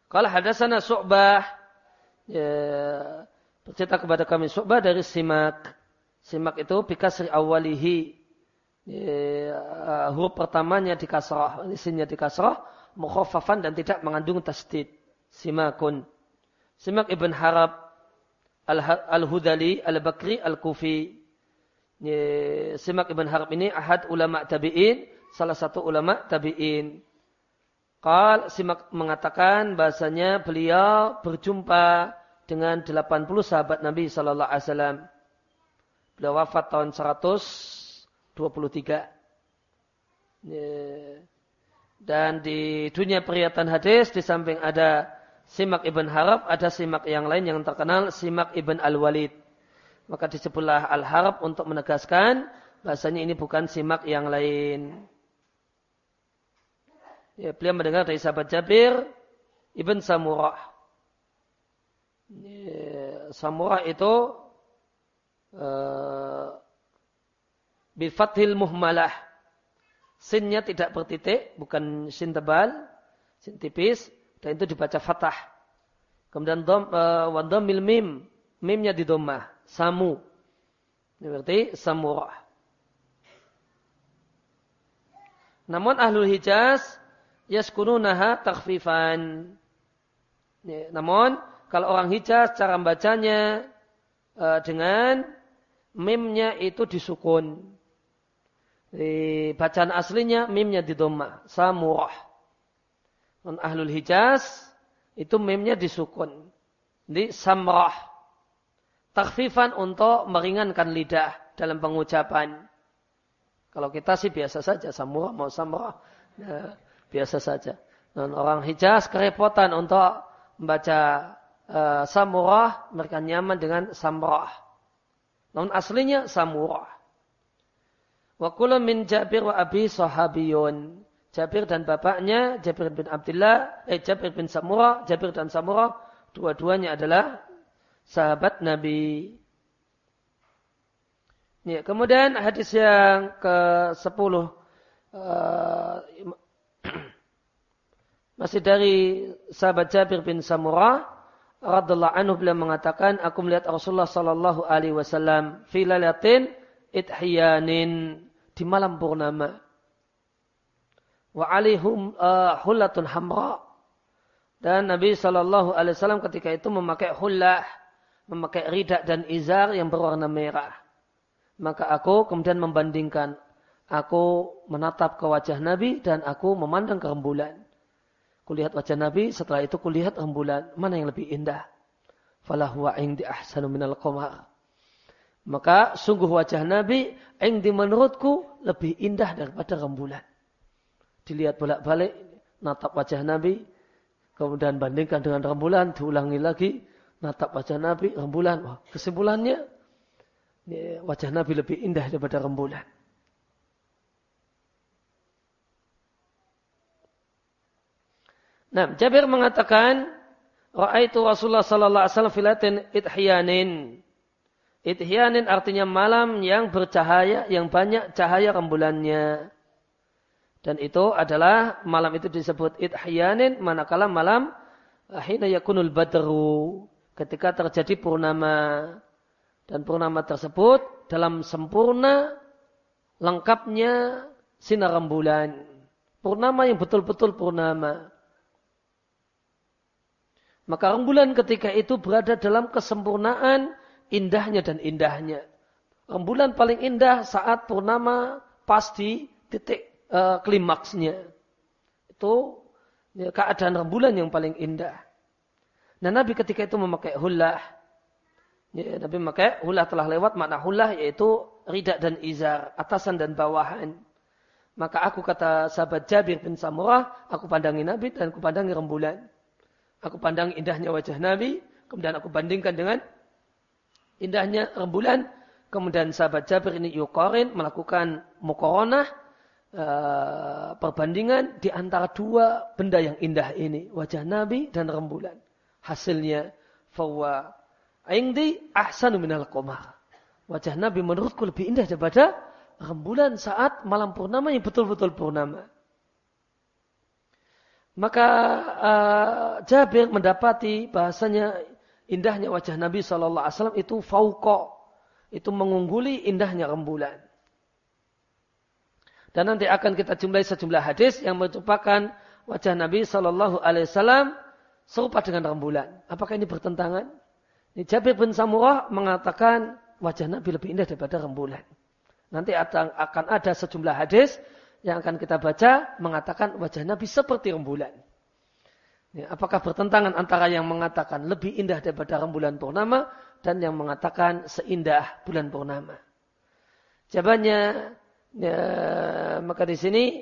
[SPEAKER 1] Kalau hadasana Su'bah ya, bercerita kepada kami Su'bah dari Simak. Simak itu bikasri awalihi. Ya, huruf pertamanya di kasrah, isinya di kasrah, mukhaffafan dan tidak mengandung tasdid. Simakun. Simak ibn Harab al-Hudali al-Bakri al-Kufi. Simak ibn Harab ini ahad ulama tabi'in, salah satu ulama tabi'in. Qal Simak mengatakan bahasanya beliau berjumpa dengan 80 sahabat Nabi sallallahu alaihi wasallam. Beliau wafat tahun 123. Dan di dunia periyatan hadis di samping ada Simak ibn Harab, ada Simak yang lain yang terkenal Simak ibn Al-Walid. Maka disebutlah Al-Harab untuk menegaskan bahasanya ini bukan Simak yang lain. Ya, beliau mendengar dari sahabat Jabir ibn Samurah. Ya, Samurah itu uh, bifathil muhmalah. Sinnya tidak bertitik, bukan sin tebal, sin tipis, dan itu dibaca fatah. Kemudian dom, uh, wadamil mim, mimnya di domah, samu. Ini berarti samurah. Namun ahlul Hijaz yaskununaha takhfifan. Ya, namun kalau orang Hijaz cara membacanya uh, dengan mimnya itu disukun. Di bacaan aslinya mimnya di doma, samurah. Non ahlul Hijaz itu mimnya disukun. Di samrah. Takhfifan untuk meringankan lidah dalam pengucapan. Kalau kita sih biasa saja, samurah mau samrah. Nah, biasa saja. Dan orang Hijaz kerepotan untuk membaca uh, samurah, mereka nyaman dengan samrah. Namun aslinya samurah. Wa kullu min Jabir wa Abi sahabiyun. Jabir dan bapaknya Jabir bin Abdullah, eh Jabir bin Samurah, Jabir dan Samurah, dua-duanya adalah sahabat Nabi. Ya, kemudian hadis yang ke-10 uh, masih dari sahabat Jabir bin Samurah radhiallahu anhu beliau mengatakan aku melihat Rasulullah sallallahu alaihi wasallam fi lailatin ithiyanin di malam purnama wa alaihum uh, hullatun hamra dan Nabi sallallahu alaihi wasallam ketika itu memakai hullah memakai ridak dan izar yang berwarna merah maka aku kemudian membandingkan aku menatap ke wajah Nabi dan aku memandang ke rembulan Kulihat wajah Nabi, setelah itu kulihat rembulan. Mana yang lebih indah? Falahu indi ahsanu minal qamar. Maka sungguh wajah Nabi indi menurutku lebih indah daripada rembulan. Dilihat bolak-balik, natap wajah Nabi, kemudian bandingkan dengan rembulan, diulangi lagi, natap wajah Nabi, rembulan. Wah, kesimpulannya, wajah Nabi lebih indah daripada rembulan. Nah, Jabir mengatakan, Ra'aitu Rasulullah sallallahu alaihi wasallam filatin ithiyanin. Ithiyanin artinya malam yang bercahaya, yang banyak cahaya rembulannya. Dan itu adalah malam itu disebut ithiyanin manakala malam ahina yakunul badru ketika terjadi purnama dan purnama tersebut dalam sempurna lengkapnya sinar rembulan. Purnama yang betul-betul purnama. Maka rembulan ketika itu berada dalam kesempurnaan indahnya dan indahnya. Rembulan paling indah saat purnama pasti titik uh, klimaksnya. Itu ya, keadaan rembulan yang paling indah. Nah Nabi ketika itu memakai hullah. Ya, Nabi memakai hullah telah lewat makna hullah yaitu ridak dan izar, atasan dan bawahan. Maka aku kata sahabat Jabir bin Samurah, aku pandangi Nabi dan aku pandangi rembulan. Aku pandang indahnya wajah Nabi, kemudian aku bandingkan dengan indahnya rembulan. Kemudian sahabat Jabir ini yukorin melakukan mukoronah, uh, perbandingan di antara dua benda yang indah ini. Wajah Nabi dan rembulan. Hasilnya, fawa indi ahsanu minal qamar. wajah Nabi menurutku lebih indah daripada rembulan saat malam purnama yang betul-betul purnama. Maka uh, Jabir mendapati bahasanya indahnya wajah Nabi Shallallahu Alaihi Wasallam itu fauko, itu mengungguli indahnya rembulan. Dan nanti akan kita jumlahi sejumlah hadis yang merupakan wajah Nabi Shallallahu Alaihi Wasallam serupa dengan rembulan. Apakah ini bertentangan? Ini Jabir bin Samurah mengatakan wajah Nabi lebih indah daripada rembulan. Nanti akan ada sejumlah hadis yang akan kita baca mengatakan wajah Nabi seperti rembulan. Ya, apakah bertentangan antara yang mengatakan lebih indah daripada rembulan purnama dan yang mengatakan seindah bulan purnama? Jawabannya Ya, maka di sini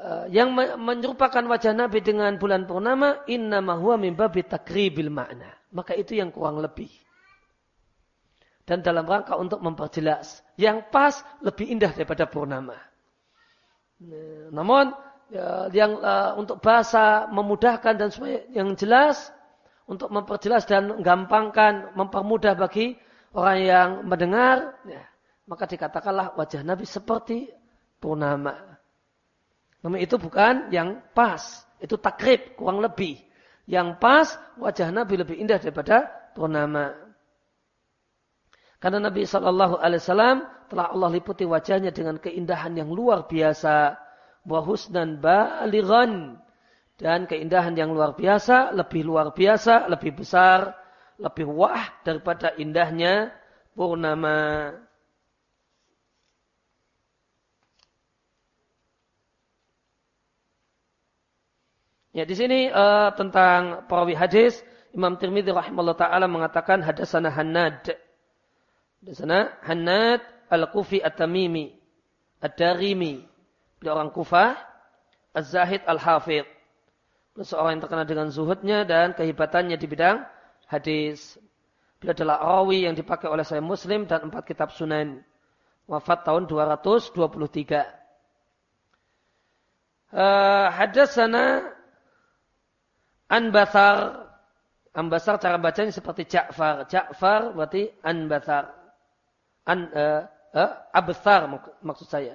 [SPEAKER 1] uh, yang menyerupakan wajah Nabi dengan bulan purnama inna huwa min babi makna. Maka itu yang kurang lebih. Dan dalam rangka untuk memperjelas yang pas lebih indah daripada purnama. Nah, namun ya, yang uh, untuk bahasa memudahkan dan supaya yang jelas untuk memperjelas dan menggampangkan, mempermudah bagi orang yang mendengar, ya, maka dikatakanlah wajah Nabi seperti purnama. Namun itu bukan yang pas. Itu takrib, kurang lebih. Yang pas, wajah Nabi lebih indah daripada purnama. Karena Nabi Shallallahu Alaihi Wasallam telah Allah liputi wajahnya dengan keindahan yang luar biasa, wahusnan balighan dan keindahan yang luar biasa, lebih luar biasa, lebih besar, lebih wah daripada indahnya purnama. Ya di sini uh, tentang perawi hadis Imam Tirmidzi rahimahullah taala mengatakan hadasana Hannad. Hadasana Hannad Al-Kufi At-Tamimi Ad-Darimi. Beliau orang Kufah, Az-Zahid Al-Hafidh. Seorang yang terkenal dengan zuhudnya dan kehebatannya di bidang hadis. Beliau adalah rawi yang dipakai oleh saya Muslim dan empat kitab Sunan. Wafat tahun 223. Uh, hadasana Anbasar. Anbasar cara bacanya seperti Ja'far. Ja'far berarti Anbasar. An, uh, uh, maksud saya.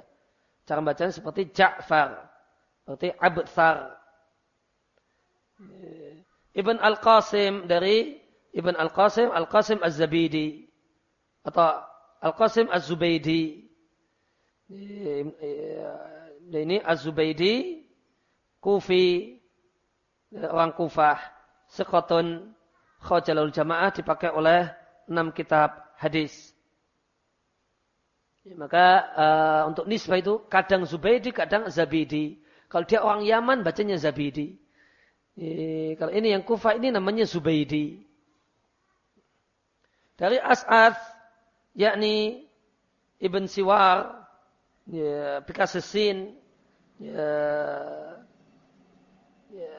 [SPEAKER 1] Cara bacanya seperti Ja'far. Berarti absar. Ibn Al-Qasim dari Ibn Al-Qasim, Al-Qasim Az-Zabidi. Atau Al-Qasim Az-Zubaidi. Ini Az-Zubaidi, Kufi, orang Kufah sekotun khojalul jamaah dipakai oleh enam kitab hadis. Ya, maka uh, untuk nisbah itu kadang Zubaidi, kadang Zabidi. Kalau dia orang Yaman bacanya Zabidi. Ya, kalau ini yang Kufah ini namanya Zubaidi. Dari As'ad, yakni Ibn Siwar, ya, Bikasesin, ya, ya,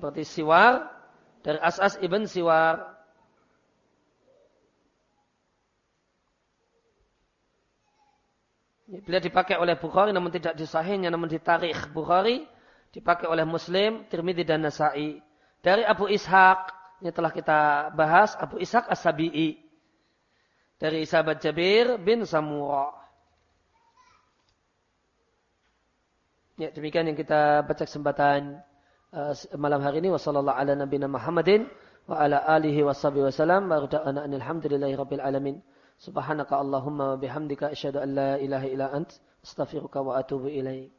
[SPEAKER 1] berarti Siwar dari As'as ibn Siwar. Bila dipakai oleh Bukhari namun tidak disahihnya namun di tarikh Bukhari dipakai oleh Muslim, Tirmidzi dan Nasai. Dari Abu Ishaq ini telah kita bahas Abu Ishaq As-Sabi'i dari sahabat Jabir bin Samura. Ya, demikian yang kita baca kesempatan Uh, malam hari ini wasallallahu ala nabiyina Muhammadin wa ala alihi washabihi wasallam wa rabbil alamin subhanaka allahumma bihamdika asyhadu an la ilaha illa ant astaghfiruka wa atubu ilaik